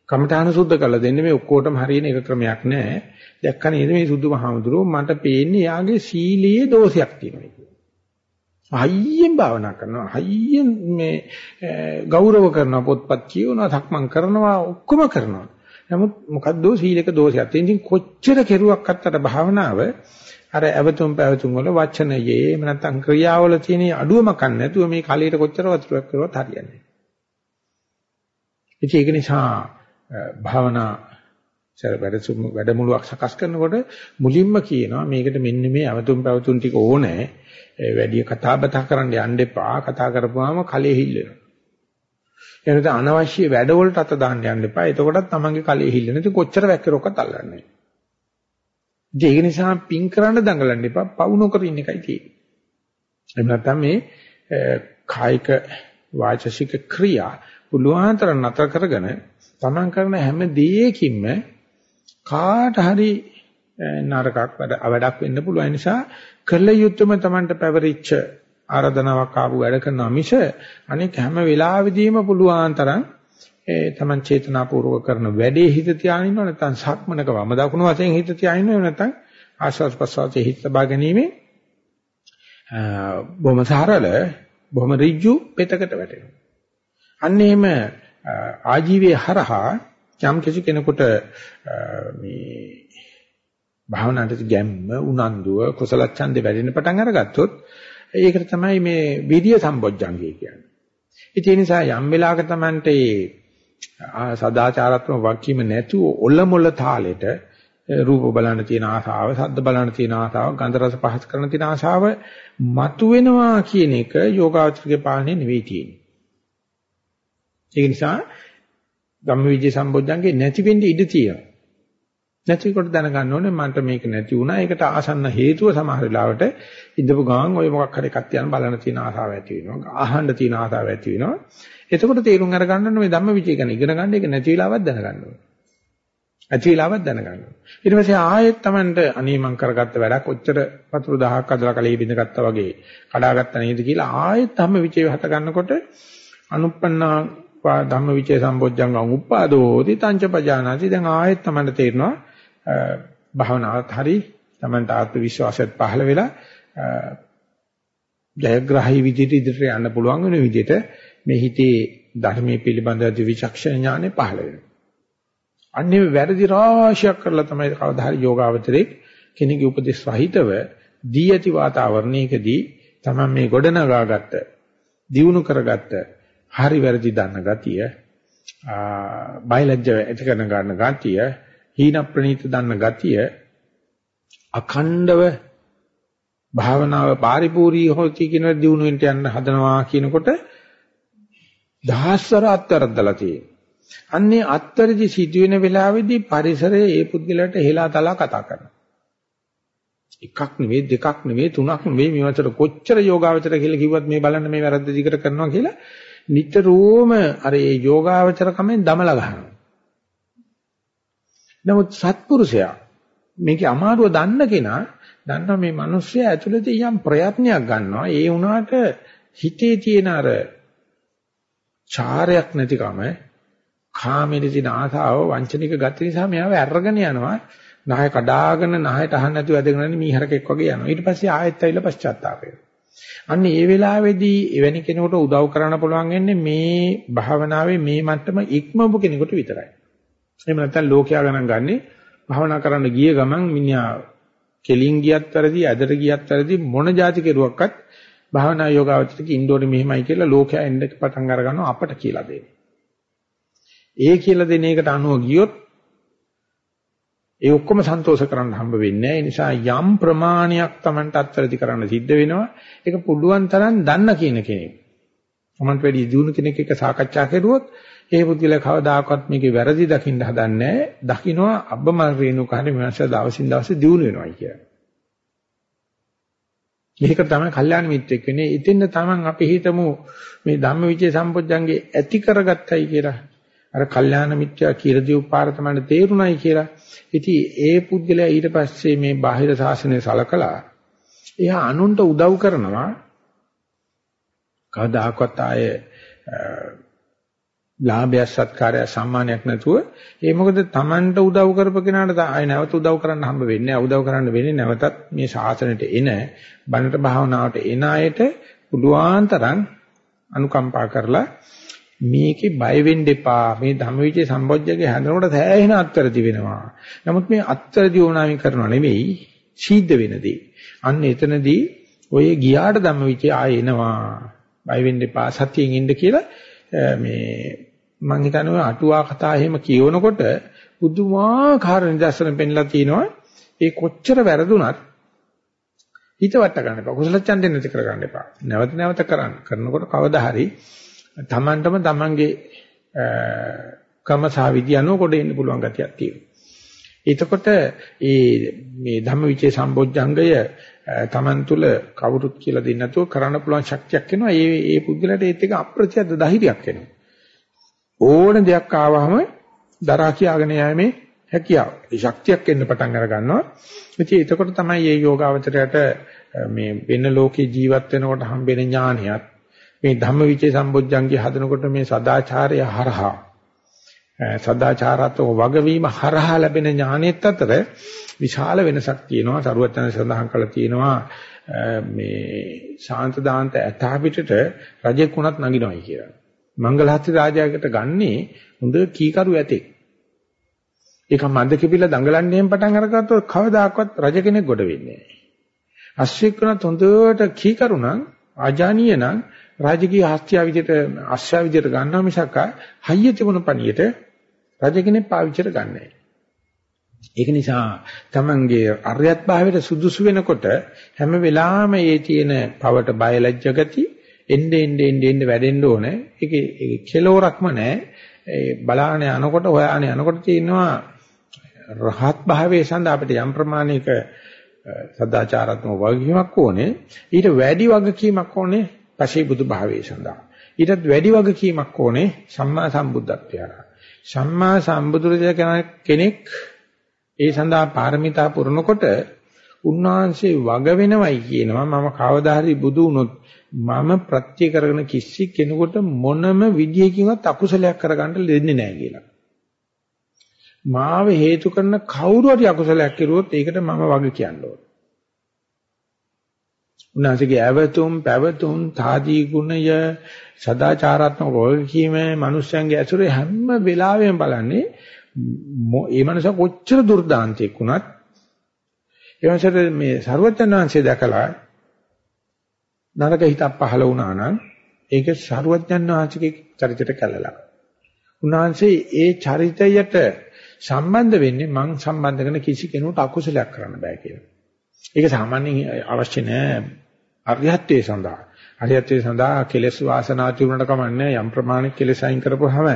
කමඨාන සුද්ධ කරලා දෙන්නේ මේ ඔක්කොටම හරියන එක ක්‍රමයක් නැහැ. දැක්ක නේද මේ සුදු මහමුදුරෝ මට පේන්නේ යාගේ සීලයේ දෝෂයක් තියෙනවා කියලා. හයියෙන් භාවනා කරනවා. හයියෙන් මේ ගෞරව කරනවා පොත්පත් කියවනවා, සක්මන් කරනවා, ඔක්කොම කරනවා. නමුත් මොකද්ද සීලක දෝෂයක්. ඉතින් කොච්චර කෙරුවක් අත්තට භාවනාව අර ඇවතුම් පැවතුම් වල වචනයේ එහෙම නැත්නම් ක්‍රියාවල තියෙන අඩුවමක් නැතුව මේ කලියට කොච්චර වතුරක් කරුවත් හරියන්නේ නැහැ. ඉතින් ඒක නිසා භාවනා වැඩසුම් වැඩමුළුවක් සකස් කරනකොට මුලින්ම කියනවා මේකට මෙන්න මේ අවතුම් පැවතුම් ටික ඕනේ. වැඩි කතා බහ කරන්න යන්න එපා. කතා කරපුවාම කලෙ හිල්ලෙනවා. එනත අනවශ්‍ය වැඩවලට අත දාන්න යන්න එපා. එතකොටත් තමන්ගේ කලෙ හිල්ලෙන ඉතින් කොච්චර වැක්කරොක්කත් අල්ලන්නේ ඒක නිසා පින් කරන්න දඟලන්න එපා. පවු නොකර ඉන්න එකයි තියෙන්නේ. එහෙම නැත්නම් මේ කායික වාචසික ක්‍රියා පුළුවන් තරම් නතර කරගෙන තමන් කරන හැම දෙයකින්ම කාට හරි නරකක් වැඩක් වෙන්න පුළුවන් නිසා කළ යුත්තම තමන්ට පැවරිච්ච ආරාධනාවක් ආපු වැඩ කරනවා මිස අනික හැම වෙලාවෙදීම පුළුවන් තරම් ඒ Taman චේතනාපූර්වක කරන වැඩේ හිත තියාගෙන ඉන්නව නැත්නම් සක්මනක වම දකුණු වශයෙන් හිත තියාගෙන ඉන්නව නැත්නම් ආස්වාද ප්‍රසවාසයේ හිත තබා ගැනීම බොහොම සරල බොහොම ඍජු පෙතකට වැටෙනවා. අන්න එහෙම ආජීවයේ හරහා යම් කිසි කෙනෙකුට මේ භාවනාවට ගැම්ම උනන්දුව කුසල ඡන්දේ වැඩෙන පටන් අරගත්තොත් ඒකට තමයි මේ විරිය සම්බොජ්ජංගය කියන්නේ. ඒ නිසා යම් වෙලාවක Tamante සදාචාරාත්මක වක්කීම නැතුව ඔලමුල තාලෙට රූප බලන්න තියෙන ආසාව, ශබ්ද බලන්න තියෙන ආසාව, ගන්ධ රස පහස් කරන තියෙන ආසාව මතුවෙනවා කියන එක යෝගාචරයේ පාලනේ නෙවෙයි තියෙන්නේ. ඒ නිසා ධම්මවිජය සම්බොජ්ජංගේ නැති වෙන්නේ ඉඩ තියෙනවා. නැතිකොට දැනගන්න ඕනේ මන්ට මේක නැති වුණා. ඒකට ආසන්න හේතුව සමහර වෙලාවට ඉඳපු ගමන් ඔය මොකක් හරි එකක් තියන බලන තියෙන ආසාව ඇති වෙනවා. අහන්න තියෙන ආසාව ඇති වෙනවා. එතකොට තේරුම් අරගන්න ඕනේ මේ ධම්මවිචය ගැන ඉගෙන ගන්න එක නැති වෙලාවක් දැනගන්න ඕනේ. ඇති වෙලාවක් දැනගන්න ඕනේ. ඊට පස්සේ ආයෙත් Tamanට අනේ මං කරගත්ත වැඩක් ඔච්චර වතුර දහහක් අදලා කලේ බින්දගත්තා වගේ කඩාගත්තා නේද කියලා ආයෙත් ධම්මවිචය හත ගන්නකොට අනුප්පන්නා ධම්මවිචය සම්බොජ්ජංගං උප්පාදෝති තංච පජානාති දැන් ආයෙත් Tamanට තේරෙනවා භාවනාවත් හරි Tamanට ආත්ම විශ්වාසයත් පහළ වෙලා ජයග්‍රහී විදිහට ඉදිරියට යන්න පුළුවන් වෙන විදිහට මේ හිතේ ධර්මයේ පිළිබඳ විචක්ෂණ ඥානෙ පහළ වෙනවා. අන්නේ වැරදි රාශියක් කරලා තමයි කවදා හරි යෝගාවචරයේ කෙනෙකුගේ උපදේශ රහිතව දී ඇති වාතාවරණයකදී තමයි මේ ගොඩනගාගත්ත දියුණු කරගත්ත හරි වැරදි දන්න ගතිය බයලජ්‍ය ඇති කරන ගන්න ගතිය හීන ප්‍රනීත දන්න ගතිය අඛණ්ඩව භාවනාව පාරිපූර්ණී හොති කියන දිනුවෙන්ට යන්න හදනවා කියනකොට දහස්වර අත්තරදලා තියෙනවා. අන්නේ අත්තරදි සිදුවෙන වෙලාවේදී පරිසරයේ ඒ පුද්ගලයාට හෙලා තලා කතා කරනවා. එකක් නෙවෙයි දෙකක් නෙවෙයි තුනක් නෙවෙයි මේවට කොච්චර යෝගාවචර කියලා කිව්වත් මේ බලන්න මේ වැරද්ද දිගට කරනවා කියලා නිතරම අර ඒ යෝගාවචර කමෙන් දමලා ගන්නවා. නමුත් සත්පුරුෂයා මේකේ අමාරුව දන්න කෙනා දන්නවා මේ මිනිස්සයා ඇතුළත යම් ප්‍රයත්නයක් ගන්නවා. ඒ වුණාට හිතේ තියෙන අර චාරයක් නැතිකම කාමෙදි තියෙන ආසාව වංචනික ගති නිසා මෙයාව අරගෙන යනවා. නහය කඩාගෙන නහයට අහන්න නැතුව ඇදගෙන යන මීහරකෙක් වගේ යනවා. ඊට පස්සේ ආයෙත් ඇවිල්ලා පශ්චාත්තාපය. අන්න ඒ වෙලාවේදී එවැනි කෙනෙකුට උදව් කරන්න පුළුවන් වෙන්නේ මේ භාවනාවේ මේ මට්ටම ඉක්මවපු කෙනෙකුට විතරයි. එහෙම නැත්නම් ලෝකයා ගණන් ගන්නෙ භවනා කරන්න ගිය ගමන් මිනිහා කෙලින් ගියත් වැරදි, ඇදට ගියත් වැරදි මොන જાති කෙරුවක්වත් භවනා යෝගාවචරක ඉන්ඩෝරේ මෙහෙමයි කියලා ලෝකයා එන්න පටන් අර ගන්නවා අපට කියලා දෙන්නේ. ඒ කියලා දෙන එකට අනුව ගියොත් ඒ ඔක්කොම සන්තෝෂ කරන්න හම්බ වෙන්නේ නැහැ. ඒ නිසා යම් ප්‍රමාණයක් Tamanට අත්වැරදි කරන්න සිද්ධ වෙනවා. ඒක පුළුවන් තරම් දන්න කියන කෙනෙක්. Tamanට වැඩි දියුණු කෙනෙක් එක්ක සාකච්ඡා කරුවොත් ඒ පුද්ගලයා කවදාකවත් මේකේ වැරදි දකින්න හදන්නේ නැහැ. දකින්නවා අබ්බමල් රේණුකාරේ මනස දවසින් දවස දියුණු වෙනවා කියන්නේ. මේක තමයි කල්යාණ මිත්‍රෙක් වෙන්නේ. ඉතින් තමන් අපි හිතමු මේ ධම්මවිචේ සම්පොඥංගේ ඇති කරගත්තයි කියලා. අර කල්යාණ මිත්‍යා කියලා දීපු පාර තමයි තේරුණයි කියලා. ඉතින් ඒ පුද්ගලයා ඊට පස්සේ මේ බාහිර සාසනය සලකලා එයා අනුන්ට උදව් කරනවා. කවදාකවත් ආයේ ලාභය සත්කාරය සම්මානයක් නැතුව ඒ මොකද Tamanට උදව් කරපු කෙනාට ආය නැවත උදව් කරන්න හම්බ වෙන්නේ නැහැ උදව් කරන්න වෙන්නේ නැවතත් මේ ශාසනයට එන බණට භාවනාවට එන අයට පුළුවන් තරම් අනුකම්පා කරලා මේකේ බය වෙන්න එපා. මේ ධම්මවිචේ සම්බොජ්ජගේ හැඳනකොට සෑහෙන අත්තරදි වෙනවා නමුත් මේ අත්තරදි ඕනාමි කරනව නෙවෙයි සීද්ධ වෙනදී අන්න එතනදී ඔය ගියාට ධම්මවිචේ ආය එනවා. බය වෙන්න එපා සතියෙන් ඉන්න කියලා මේ මම හිතනවා අටුවා කතා එහෙම කියවනකොට බුදුමාකාර නිදර්ශන පෙන්ලා තිනවා ඒ කොච්චර වැරදුනත් හිත වට ගන්න එපා. කුසල ඡන්දෙ නැති කර ගන්න එපා. නැවත නැවත කරන්න. කරනකොට කවදා හරි තමන්ටම තමන්ගේ කමසා විද්‍යානෝ කොට එන්න පුළුවන් ගතියක් තියෙනවා එතකොට ඒ මේ ධම්මවිචේ සම්බොජ්ජංගය තමන් තුළ කවුරුත් කියලා දෙන්නේ නැතුව කරන්න පුළුවන් ශක්තියක් එනවා. ඒ ඒ පුද්ගලයාට ඒත් එක අප්‍රත්‍යද ධෛර්යයක් එනවා. ඕන දෙයක් ආවහම දරා කියාගෙන යෑමේ හැකියාව. ඒ ශක්තියක් එන්න පටන් අර ගන්නවා. ඉතින් එතකොට තමයි මේ යෝගාවචරයට මේ වෙන ලෝකේ ජීවත් වෙනකොට හම්බෙන ඥානයත් මේ ධම්මවිචේ සම්බොජ්ජංගේ හදනකොට මේ සදාචාරය හරහා සදාචාරාත්මක වගවීම හරහා ලැබෙන ඥානෙත් අතර විශාල වෙනසක් තියෙනවා. සරුවචන සඳහන් කළා තියෙනවා මේ ශාන්ත දාන්ත ඇතා පිටට රජෙක් වුණත් නගිනවයි කියලා. මංගලහත්ති රාජයාකට ගන්නේ හොඳ කීකරු ඇතෙක්. ඒක මන්ද කිපිලා දඟලන්නේම පටන් අරගත්තොත් කවදාකවත් රජ කෙනෙක් ගොඩ වෙන්නේ නැහැ. අශ්විකුණත් හොඳට කීකරු නම් ආජානීය නම් රාජකීය හස්තිය විදිහට අශ්‍රා විදිහට ගන්නවා මිසක් හයිය තිබුණ පණියට රජ කෙනෙක් පාවිච්චිට ගන්නෑ. ඒක නිසා තමන්ගේ අරියත් භාවයට සුදුසු වෙනකොට හැම වෙලාවෙම මේ තියෙන පවට බයලජ්‍ය ගති එන්නේ එන්නේ එන්නේ වැඩෙන්න ඕනේ. ඒකේ කෙලවරක්ම නැහැ. ඒ බලාන යනකොට හොයාන යනකොට තියෙනවා රහත් භාවයේ සඳහා අපිට යම් ප්‍රමාණයක සදාචාරාත්මක වගකීමක් ඕනේ. ඊට වැඩි වගකීමක් ඕනේ පසේ බුදු භාවයේ සඳහා. ඊටත් වැඩි වගකීමක් ඕනේ සම්මා සම්බුද්ධත්වයට. සම්මා සම්බුදුරජාණන් කෙනෙක් ඒ සඳහා පාරමිතා පුරනකොට උන්වහන්සේ වග වෙනවයි කියනවා මම කවදා හරි බුදු වුණොත් මම ප්‍රත්‍ය කරගෙන කිසි කෙනෙකුට මොනම විදියකින්වත් අකුසලයක් කරගන්න දෙන්නේ නැහැ කියලා. මාව හේතු කරන කවුරු හරි අකුසලයක් කරුවොත් ඒකට මම වග කියන්න ඕන. උන්වහන්සේගේ ඇවතුම් පැවතුම් තාදී ගුණය සදාචාරාත්මක වගකීම මිනිස්යන්ගේ ඇසුරේ හැම වෙලාවෙම බලන්නේ මේ මනස කොච්චර දුර්දාන්තයක් වුණත් ඒ වගේම මේ ਸਰවඥාන්සේ දැකලා නරක හිතක් පහළ වුණා නම් ඒක ਸਰවඥාන්සේගේ චරිතයට කැළලා. උන්වහන්සේ ඒ චරිතයට සම්බන්ධ වෙන්නේ මං සම්බන්ධ කරන කිසි කෙනෙකුට අකුසලයක් කරන්න බෑ කියලා. ඒක සාමාන්‍යයෙන් අවශ්‍ය නෑ අරියත්වයේ සඳහා. අරියත්වයේ සඳහා කෙලෙස් වාසනා තිබුණට කමන්නේ යම් ප්‍රමාණික කෙලෙස් අයින් කරපුවාම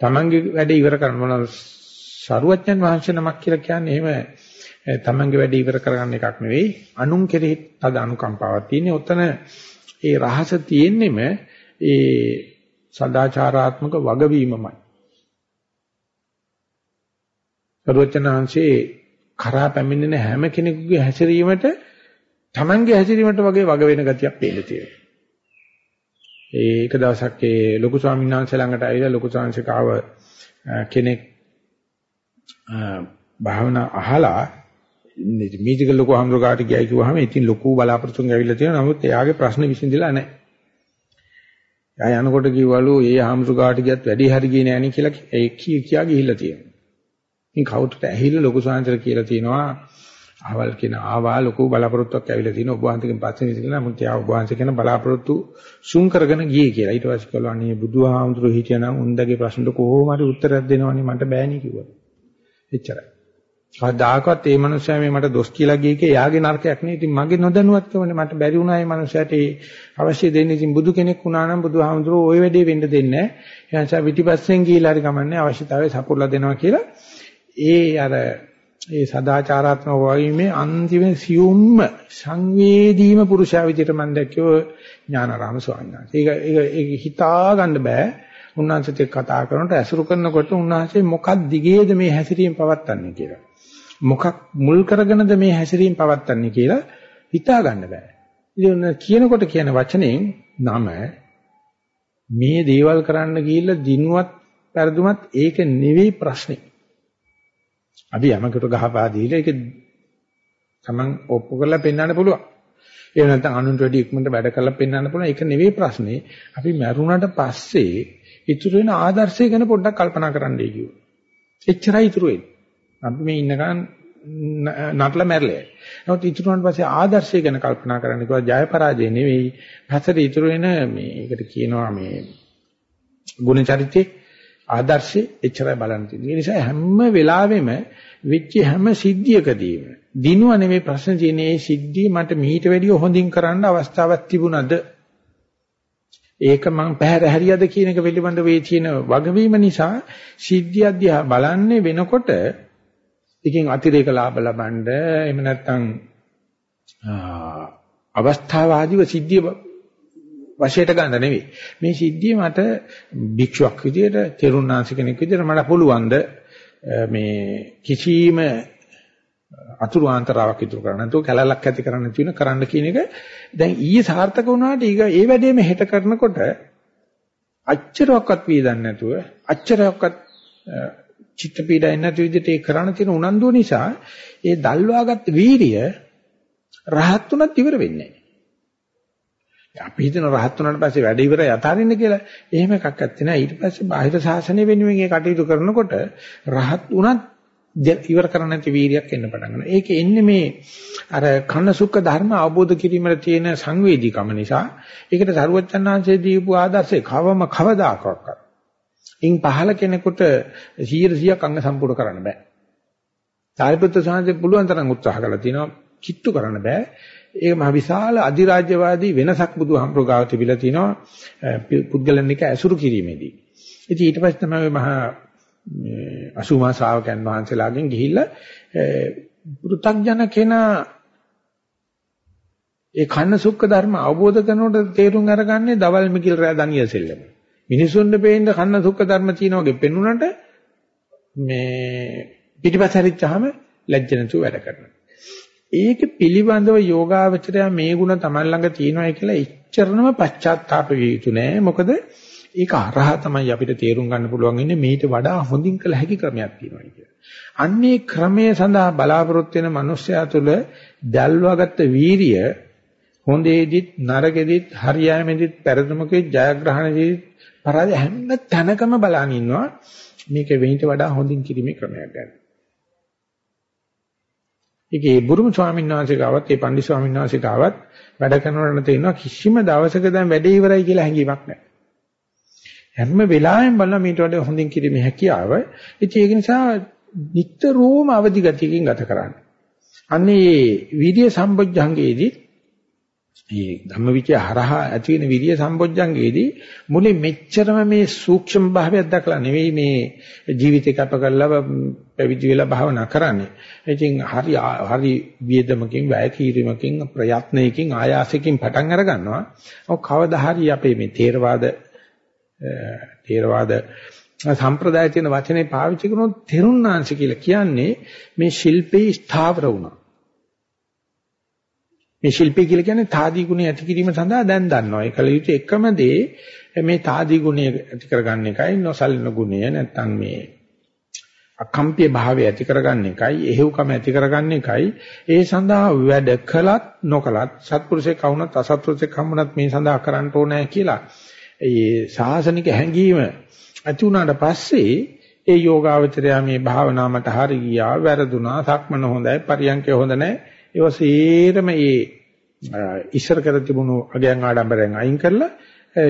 තමන්ගේ වැඩේ ඉවර කරන්න මොන සරුවඥන් වහන්සේ නමක් කියලා කියන්නේ එහෙම තමන්ගේ වැඩේ ඉවර කරගන්න එකක් නෙවෙයි අනුන් කෙරෙහි තද අනුකම්පාවක් තියෙන්නේ. ඔතන ඒ රහස තියෙන්නෙම ඒ සදාචාරාත්මක වගවීමමයි. සරුවඥාන්සේ කරා පැමිණෙන හැම කෙනෙකුගේ හැසිරීමට තමන්ගේ හැසිරීමට වගේ වග වෙන ගතියක් පේන්න තියෙනවා. ඒක දවසක් ඒ ලොකු ස්වාමීන් වහන්සේ ළඟට ඇවිල්ලා ලොකු සංසිකාව කෙනෙක් භාවනා අහලා මේක ලොකු හම්දුකාට ගියයි කිව්වහම ඉතින් ලොකු බලාපොරොත්තුන් ඇවිල්ලා තියෙනවා. නමුත් එයාගේ ප්‍රශ්න විසඳිලා නැහැ. එයා යනකොට කිව්වලු ඒ හම්දුකාට ගියත් වැඩි හරි ගියේ නෑනේ කියලා ඒ කී කියා ගිහිල්ලා තියෙනවා. ඉතින් කවුරුට ඇහිලා ලොකු සංසාර කියලා තියෙනවා. අහවල් කියන ආවා ලොකු බලාපොරොත්තුවක් ඇවිල්ලා තියෙනවා. ඔබ වහන්සේගෙන් පස්සේ ඉතිලා නමුත් එයා ඔබ වහන්සේ කියන බලාපොරොත්තු සුන් කරගෙන ගියේ කියලා. ඊට පස්සේ කළා අනේ බුදුහාමුදුරුවෝ හිටියනම් උන්දගේ ප්‍රශ්නට කොහොම හරි උත්තරයක් දෙනවනේ මට බෑනේ කිව්වා. එච්චරයි. කවදාකවත් මේ මනුස්සයා මේ මට දොස් කියලා ගියේ කේ යාගේ නරකයක් නෙවෙයි. ඉතින් මගේ නොදැනුවත්කමනේ මට බැරි වුණා මේ මනුස්සයාට ඒ අවශ්‍ය දෙන්නේ. ඉතින් බුදු කෙනෙක් වුණා නම් බුදුහාමුදුරුවෝ ওই වැඩේ වෙන්න දෙන්නේ නැහැ. ඒ නිසා පිටිපස්සෙන් ගිහිලා හරි කමන්නේ අවශ්‍යතාවය සපුරලා දෙනවා කියලා ඒ අර ඒ සදාචාරාත්මක වගීමේ අන්තිම සියුම්ම සංවේදීම පුරුෂයා විදිහට මම දැක්කෝ ඥානාරාම ස්වාමීන් වහන්සේ. ඒක ඒක ඒක හිතා ගන්න බෑ. උන්වහන්සේත් එක්ක කතා කරනකොට ඇසුරු කරනකොට උන්වහන්සේ මොකක් දිගේද මේ හැසිරීම පවත්න්නේ කියලා. මොකක් මුල් කරගෙනද මේ හැසිරීම පවත්න්නේ කියලා හිතා ගන්න බෑ. ඉතින් කියනකොට කියන වචනෙන් නම මේ දේවල් කරන්න ගිහිල්ලා දිනුවත් පෙරදුමත් ඒක නෙවෙයි ප්‍රශ්නේ. අපි යමකට ගහපා දීලා ඒක තමන් ඔප්පු කරලා පෙන්වන්න පුළුවන්. එහෙම නැත්නම් අනුන්ට වැඩි ඉක්මනට වැඩ කරලා පෙන්වන්න පුළුවන්. ඒක නෙවෙයි ප්‍රශ්නේ. අපි මරුණට පස්සේ ඉතුරු වෙන ආදර්ශය ගැන පොඩ්ඩක් කල්පනා කරන්නයි කිව්වා. එච්චරයි ඉතුරු වෙන්නේ. අපි මේ ඉන්නකන් නටලා මැරලයි. නමුත් ඉතුරු වුණාට පස්සේ ආදර්ශය ගැන කල්පනා කරන්න කිව්වා. ජය පරාජය නෙවෙයි. පස්සේ ඉතුරු වෙන මේ ඒකට කියනවා මේ ගුණ චරිතේ ආදර්ශය එච්චරයි බලන්න තියෙන්නේ. ඒ නිසා හැම වෙලාවෙම වෙච්ච හැම සිද්ධියකදීම දිනුව නෙමෙයි ප්‍රශ්න තියෙන්නේ මේ සිද්ධිය මට මීට වැඩිය හොඳින් කරන්න අවස්ථාවක් තිබුණද? ඒක මං පැහැර හැරියද කියන එක පිළිබඳ වේ තියෙන වගවීම නිසා සිද්ධිය අධ්‍යා බලන්නේ වෙනකොට එකකින් අතිරේක ලාභ ලබනද එහෙම නැත්නම් අවස්ථාවාදීව සිද්ධිය වශයට ගන්න නෙවෙයි. මේ සිද්ධිය මට භික්ෂුවක් විදියට, තෙරුණාංශ කෙනෙක් විදියට මට පුළුවන්ද මේ කිසිම අතුරු ආන්තරාවක් ඉතුරු කරන්න නැතුව කැලලක් ඇති කරන්න තියෙන කරන්න කියන එක දැන් ඊයේ සාර්ථක වුණාට ඊග ඒ වැඩේම හෙට කරනකොට අච්චරයක්වත් වේදන්නේ නැතුව අච්චරයක්වත් චිත්ත පීඩාවෙන් නැති විදිහට ඒ කරණ තියෙන උනන්දුව නිසා ඒ දල්වාගත් වීරිය රහත් උනත් ඉවර වෙන්නේ නැහැ. අපි හිතන රහත් උනාට පස්සේ වැඩ ඉවර යතාරින්න කියලා. එහෙම එකක් නැත්තේ නෑ. ඊට පස්සේ බාහිර ශාසනය වෙනුවෙන් ඒ කටයුතු කරනකොට රහත් උනත් ඉවර කරන්න නැති වීරියක් එන්න පටන් ගන්නවා. ඒක එන්නේ මේ අර කන සුඛ ධර්ම අවබෝධ කිරීමේ තියෙන සංවේදීකම නිසා. ඒකට සරුවච්චන්හන්සේ දීපු ආදර්ශේ කවම කවදාකවත්. ඉන් පහල කෙනෙකුට 100ක් අංග සම්පූර්ණ කරන්න බෑ. සාරිපුත්‍ර සාන්තේ පුළුවන් තරම් උත්සාහ කළා තියෙනවා කිට්ටු කරන්න බෑ. ඒක මහ විශාල අධිරාජ්‍යවාදී වෙනසක් බුදුහාමුදුරුවෝ ගාව තිබිලා තිනවා පුද්ගලයන් එක ඇසුරු කිරීමේදී. ඉතින් ඊට පස්සේ තමයි මහා අසුමා ශ්‍රාවකයන් වහන්සේලාගෙන් ගිහිල්ලා පෘථග්ජන කෙනා ඒ කන්න සුක්ඛ ධර්ම අවබෝධ කරනකොට තේරුම් අරගන්නේ දවල් මිකිල් රෑ දනිය සෙල්ලම. මිනිසුන්ට පේන්න කන්න සුක්ඛ ධර්ම තියෙන වගේ පෙන්ුණාට මේ පිටිපස්ස හැරිච්චාම ලැජ්ජ නැතුව වැඩ කරනවා. ඒක පිළිබඳව යෝගාවචරය මේ ಗುಣ Taman ළඟ තියෙනවායි කියලා ඉච්චරනම පශ්චාත්තාප විය යුතු නෑ. මොකද ඒක අරහ තමයි අපිට තේරුම් ගන්න පුළුවන් ඉන්නේ මේට වඩා හොඳින් කළ හැකි ක්‍රමයක් තියෙනවා කියලා. අන්නේ ක්‍රමයේ සඳහා බලාපොරොත්තු වෙන මිනිස්සයා තුළ දැල්වාගත්ත වීරිය හොඳේදිත් නරකෙදිත් හරියෑමෙදිත් පෙරදුමකෙත් ජයග්‍රහණෙදිත් පරාජය හැම තැනකම බලන් ඉන්නවා මේක වෙහිට වඩා හොඳින් කිරීමේ ක්‍රමයක් ගන්න. ඒකේ බුරුම ස්වාමීන් වහන්සේ ගාවත් ඒ පන්දි ස්වාමීන් වහන්සේ ගාවත් වැඩ කරනකොට තේිනවා කිසිම දවසක දැන් වැඩේ ඉවරයි කියලා හැඟීමක් නැහැ. හැම වෙලාවෙම බලන මීට වඩා හොඳින් කිරීමේ හැකියාව. ඉතින් ඒක නිසා නිට්ටරෝම අවදි ගතියකින් ගත කරන්න. අන්නේ විද්‍ය සම්බොජ්ජංගයේදී මේ ධම්මවිචය හරහා ඇති වෙන විරිය සම්බොජ්ජංගයේදී මුලින් මෙච්චරම මේ සූක්ෂම භාවයක් දක්ලා නෙවෙයි මේ ජීවිතේ කැප කරලා පැවිදි වෙලා භාවනා කරන්නේ. ඉතින් හරි හරි වියදමකින් වැය කිරීමකින් ප්‍රයත්නයකින් ආයාසයෙන් පටන් අර ගන්නවා. ඔව් කවදා හරි අපේ මේ තේරවාද තේරවාද සම්ප්‍රදාය තියෙන වචනේ පාවිච්චි කරනොත් තෙරුණාංශ කියලා කියන්නේ මේ ශිල්පේ ස්ථාවර වුණා. මේ ශිල්පී කියලා කියන්නේ තාදී ගුණය ඇති කිරීම සඳහා දැන් දන්නවා. ඒ කල යුතු එකම දේ මේ තාදී ගුණය ඇති කරගන්න එකයි නොසලින ගුණය නැත්තම් මේ අකම්පිය භාවය ඇති කරගන්න එකයි එහෙව්කම ඇති කරගන්න එකයි ඒ සඳහා වැඩ කළත් නොකළත් සත්පුරුෂයෙක් වුණත් අසත්පුරුෂයෙක් හම්බුණත් මේ සඳහා කරන්න ඕනේ කියලා ඒ සාසනික හැඟීම ඇති වුණාට පස්සේ ඒ යෝගාවචරය මේ භාවනා මට හරි ගියා වැරදුනා සක්මන හොඳයි පරියන්කේ හොඳ නැහැ ඒව සේරම ඒ ඉස්සර කර තිබුණු අගයන් ආඩම්බරයෙන් අයින් කරලා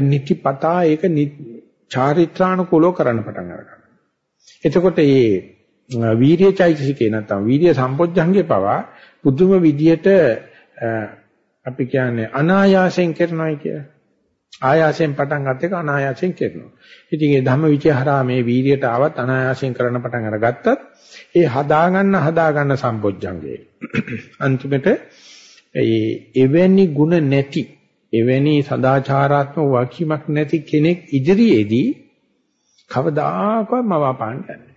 නිතිපතා ඒක චාරිත්‍රානුකූලව කරන්න පටන් ගන්නවා. එතකොට මේ වීර්යචෛතසිකේ නැත්නම් වීර්ය සම්පොඥංගේ පවා පුදුම විදියට අපි කියන්නේ අනායාසයෙන් කරනවායි කියලා. ආයාසයෙන් පටන් ගන්න එක අනායාසයෙන් කරනවා. ඉතින් මේ ධම්මවිචය හරහා මේ වීර්යයට ආවත් අනායාසයෙන් කරන්න පටන් අරගත්තත් ඒ හදාගන්න හදාගන්න සම්පොඥංගේ. අන්තිමට ඒ එවැනි ಗುಣ නැති එවැනි සදාචාරාත්මක වාක්‍යමක් නැති කෙනෙක් ඉදිරියේදී කවදාකවත් මවාපාන්න යන්නේ.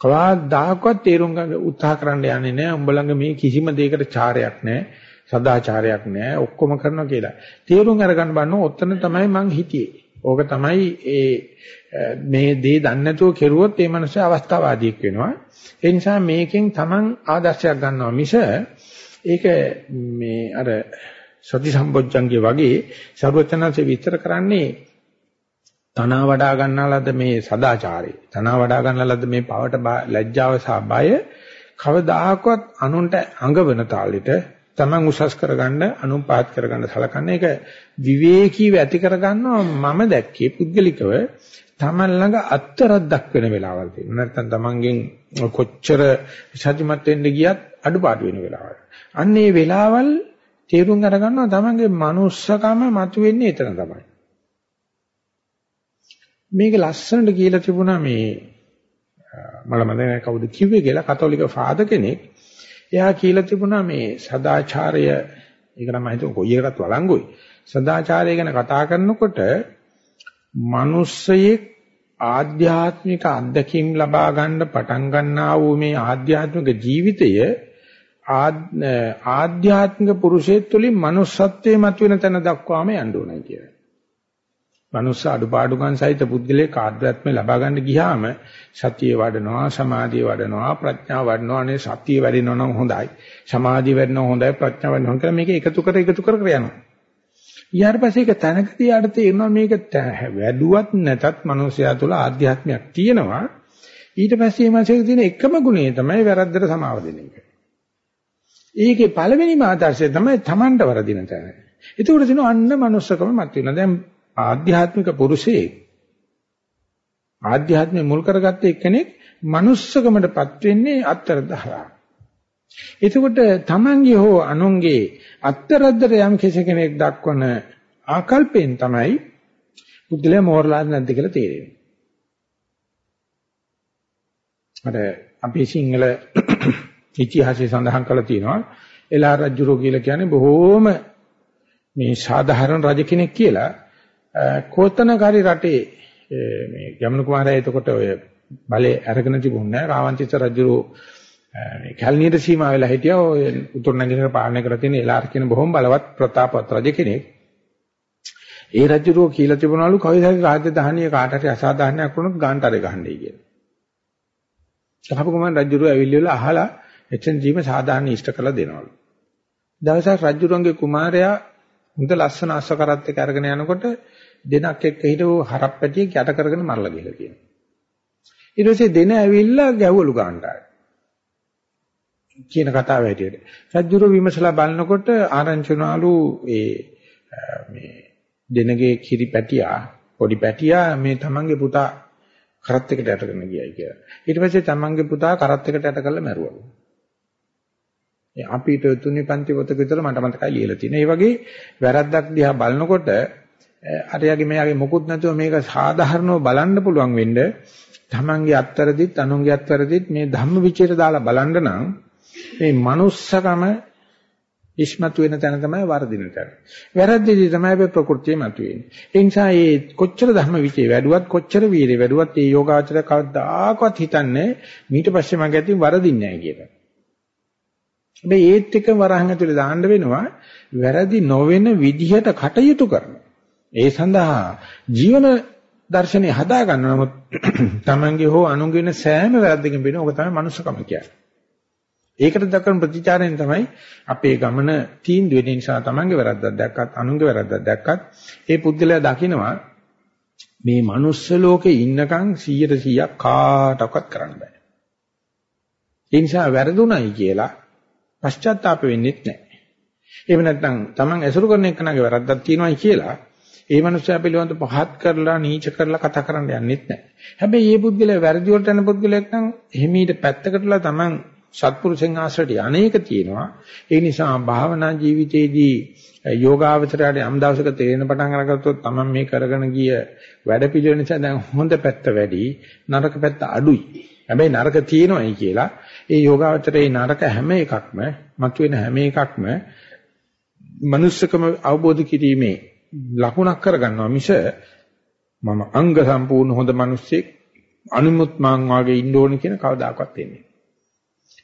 කවදාකවත් තේරුම් ගන්න උත්සාහ කරන්න යන්නේ නැහැ. උඹ ළඟ මේ කිසිම දෙයකට චාරයක් නැහැ. සදාචාරයක් නැහැ. ඔක්කොම කරනවා කියලා. තේරුම් අරගන්න බannෝ ඔතන තමයි මං හිතියේ. ඕක තමයි ඒ මේ දේ දන්නේ නැතුව කෙරුවොත් ඒ මනුස්සය අවස්ථාවාදියෙක් වෙනවා. ඒ නිසා මේකෙන් Taman ආදර්ශයක් ගන්නවා මිස ඒක මේ අර සති සම්බොජ්ජංගේ වගේ ਸਰවචනanse විස්තර කරන්නේ තනවා වඩා ගන්නාලද මේ සදාචාරය. තනවා වඩා ගන්නාලද මේ පවට ලැජ්ජාව සහ බය කවදාකවත් අනුන්ට අඟවන තාලෙට Taman උසස් කරගන්න අනුපාත් කරගන්න සලකන්නේ. ඒක විවේකීව ඇති කරගන්නවා මම දැක්කේ පුද්ගලිකව. Taman ළඟ අත්තරක් දක්වන වෙලාවල් තියෙනවා. නැත්නම් Tamanගෙන් කොච්චර සත්‍යමත් වෙන්න ගියත් අඩුපාඩු වෙන වෙලාවල්. අන්න ඒ වෙලාවල් තේරුම් අරගන්නවා Tamanගේ manussකම මතුවෙන්නේ එතන තමයි. මේක ලස්සනට කියලා තිබුණා මේ මම මතක කවුද කිව්වේ කියලා කතෝලික ෆාදර් කෙනෙක් එයා කියලා තිබුණා මේ සදාචාරය ඒක නම් මම හිතුව කොයි එකකටත් වළංගුයි. සදාචාරය ගැන කතා කරනකොට මිනිස්සෙක් ආධ්‍යාත්මික අත්දැකීම් ලබා ගන්න පටන් ගන්නා වූ මේ ආධ්‍යාත්මික ජීවිතය ආධ්‍යාත්මික පුරුෂයෙක් තුළින් manussත්වයේ මතුවෙන තැන දක්වාම යන්න ඕනයි කියලා. මනුස්ස අඩුපාඩුකම් සහිත පුද්ගලයේ කාර්යත්මය ලබා ගන්න ගියාම සතිය වඩනවා සමාධිය වඩනවා ප්‍රඥාව වඩනවා නේ සතිය වැඩෙනවා නම් හොඳයි සමාධිය වැඩෙනවා හොඳයි ප්‍රඥාව වැඩෙනවා කියලා මේක එකතු කර එකතු කර කර යනවා ඊට පස්සේ ඒක තනකදී යාට තේරෙනවා මේක වැඩුවත් නැතත් මනුස්සයා තුළ ආධ්‍යාත්මයක් තියෙනවා ඊට පස්සේ මේ මාසයේ තියෙන එකම ගුණය තමයි වැරද්දට සමාව දෙන එක. ඒකේ පළවෙනිම ආදර්ශය තමයි Tamanට වරදින තැන. ඒකෝට දින අන්න manussකම මත වෙනවා. දැන් ආධ්‍යාත්මික පුරුෂයෙක් ආධ්‍යාත්මය මුල් කරගත්ත එක්කෙනෙක් manussකමටපත් වෙන්නේ අත්තරදහරා. එතකොට Tamange හෝ අනුන්ගේ අත්තරද්දට යම් කෙනෙක් දක්වන ආකල්පෙන් තමයි බුද්ධලයා මෝරලාද නැද්ද කියලා තේරෙන්නේ. අර අපේ සිංහල ඉතිහාසයේ සඳහන් කරලා තියෙනවා එලා රජුරෝ කියලා කියන්නේ බොහෝම මේ සාධාරණ රජ කෙනෙක් කියලා කෝතනකාරී රටේ මේ යමන කුමාරයා එතකොට ඔය බලේ අරගෙන තිබුණේ රාවන්තිස්ස රජුරෝ මේ කැලණියට සීමා වෙලා හිටියා. ඔය උතුරු නැගෙනහිර පාලනය කරලා තියෙන එලාර කියන බොහොම බලවත් ප්‍රතාපවත් රජ කෙනෙක්. ඒ රජුරෝ කියලා තිබුණලු කවදාද රාජධානිය කාට හරි අසාධාරණයක් වුණොත් ගාන්ටරේ ගහන්නයි කියලා. සහප කුමාර රජුරු ඇවිල්ලිවලා අහලා එතෙන් ජීව සාධාරණ ඉෂ්ට කළ දෙනවලු. දවසක් රජුරුවන්ගේ කුමාරයා හොඳ ලස්සන අස්සකරත් එක්ක අරගෙන යනකොට දෙනක් එක්ක හිටව හරප්පැටියෙක් යට කරගෙන මරලා ගිහලා කියනවා. ඊට පස්සේ දෙන ඇවිල්ලා ගැව්වලු ගාන්ටාරේ. කියන කතාව හැටියට. රජුරු විමසලා බලනකොට ආරංචිනාලු ඒ මේ දෙනගේ කිරි පැටියා පොඩි පැටියා මේ තමන්ගේ පුතා කරත් එකට යට කරන්න ගියයි කියලා. ඊට පස්සේ තමන්ගේ පුතා කරත් එකට යට කරලා මැරුවලු. ඒ අපිට තුන්වෙනි පන්ති පොතක විතර මට මතකයි ලියලා තියෙන. ඒ වගේ වැරද්දක් දිහා බලනකොට අරයාගේ මෙයාගේ මොකුත් නැතුව මේක සාධාරණව බලන්න පුළුවන් වෙන්න තමන්ගේ අත්තරදිත් අනුන්ගේ අත්තරදිත් මේ ධම්ම විචේත දාලා බලන්න නම් මේ manussකම ඉස්මතු වෙන තැන තමයි වර්ධින තැන. වැරද්දේදී තමයි මේ ප්‍රകൃතිය මතුවෙන්නේ. ඒ නිසා මේ කොච්චර ධර්ම විචේ වැඩුවත් කොච්චර වීර්ය වැඩුවත් මේ යෝගාචර කවදාකවත් හිතන්නේ ඊට පස්සේ මගේ අතින් වරදින්නේ නැහැ කියලා. හැබැයි ඒත් එක වරහන් ඇතුලේ දාන්න වෙනවා වැරදි නොවන විදිහට කටයුතු කරන. ඒ සඳහා ජීවන දර්ශනේ හදා ගන්න නමුත් Tamange හෝ අනුන්ගේ සෑම වැරද්දකින් වෙන ඕක තමයි මනුස්සකම කියන්නේ. ඒකට දක්වන ප්‍රතිචාරයෙන් තමයි අපේ ගමන තීන්දුව වෙන නිසා තමන්ගේ වැරද්දක් දැක්කත් අනුන්ගේ වැරද්දක් දැක්කත් ඒ පුද්ගලයා දකිනවා මේ manuss ලෝකේ ඉන්නකම් 100% කාටවත් කරන්න බෑ. ඒ නිසා වැරදුණයි කියලා පශ්චාත්තාප වෙන්නෙත් නැහැ. එහෙම නැත්නම් තමන් ඇසුරු කරන එකනගේ වැරද්දක් තියෙනවායි කියලා ඒ මනුස්සයා පිළිබඳ පහත් කරලා නීච කරලා කතා කරන්න යන්නෙත් නැහැ. හැබැයි මේ පුද්ගලයා වැරදි වලට යන පුද්ගලයෙක් නම් එහෙමීට පැත්තකටලා තමන් සත්පුරුෂයන් ආශ්‍රයට අනේක තියෙනවා. ඒ නිසා භාවනා ජීවිතයේදී යෝගාවචරයට යම් දවසක තේරෙන පටන් අරගත්තොත් තමයි මේ කරගෙන ගිය වැඩ පිළිවෙල නිසා දැන් හොඳ පැත්ත වැඩි නරක පැත්ත අඩුයි. හැබැයි නරක තියෙනවයි කියලා ඒ යෝගාවචරයේ නරක හැම එකක්ම මතුවෙන හැම එකක්ම මනුස්සකම අවබෝධ කිරීමේ ලකුණක් කරගන්නවා මිස මම අංග සම්පූර්ණ හොඳ මිනිස්සෙක් අනුමුත් මාන් වාගේ ඉන්න ඕන කියන කවදාකවත් එන්නේ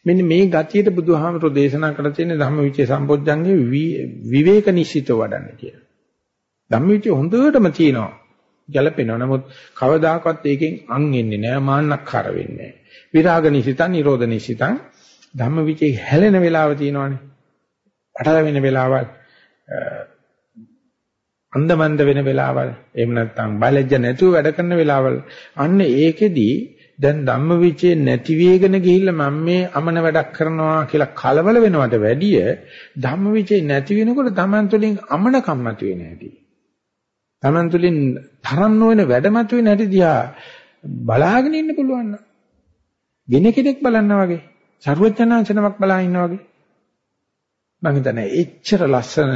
මෙන්න මේ ගතියට බුදුහාමරෝ දේශනා කරලා තියෙන ධම්මවිචේ සම්පොඥංගේ විවේක නිශ්චිතව වඩන්න කියලා. ධම්මවිචේ හොඳටම තියෙනවා. ගැළපෙනවා. නමුත් කවදාකවත් ඒකෙන් අන් එන්නේ නැහැ, මාන්නක්කාර වෙන්නේ නැහැ. විරාග නිසිතං, නිරෝධ නිසිතං ධම්මවිචේ හැලෙන වෙලාව තියෙනවානේ. පටල වෙන වෙලාවල් අන්දමන්ද වෙන වෙලාවල් එහෙම නැත්නම් බයලජ්ජ නැතුව වැඩ කරන වෙලාවල්. අන්න ඒකෙදී දැන් ධම්මවිචේ නැති වේගන ගිහිල්ලා මම මේ අමන වැඩක් කරනවා කියලා කලබල වෙනවට වැඩිය ධම්මවිචේ නැති වෙනකොට Taman තුලින් අමනකම් මතුවේ නැහැටි. Taman තුලින් තරම් නොවන වැඩ මතුවේ නැති දිහා බලාගෙන ඉන්න පුළුවන් නම්. වෙන කෙනෙක් බලන්නා වගේ ਸਰවඥාන්සනමක් බලා ඉන්නා වගේ. මම හිතන්නේ එච්චර ලස්සන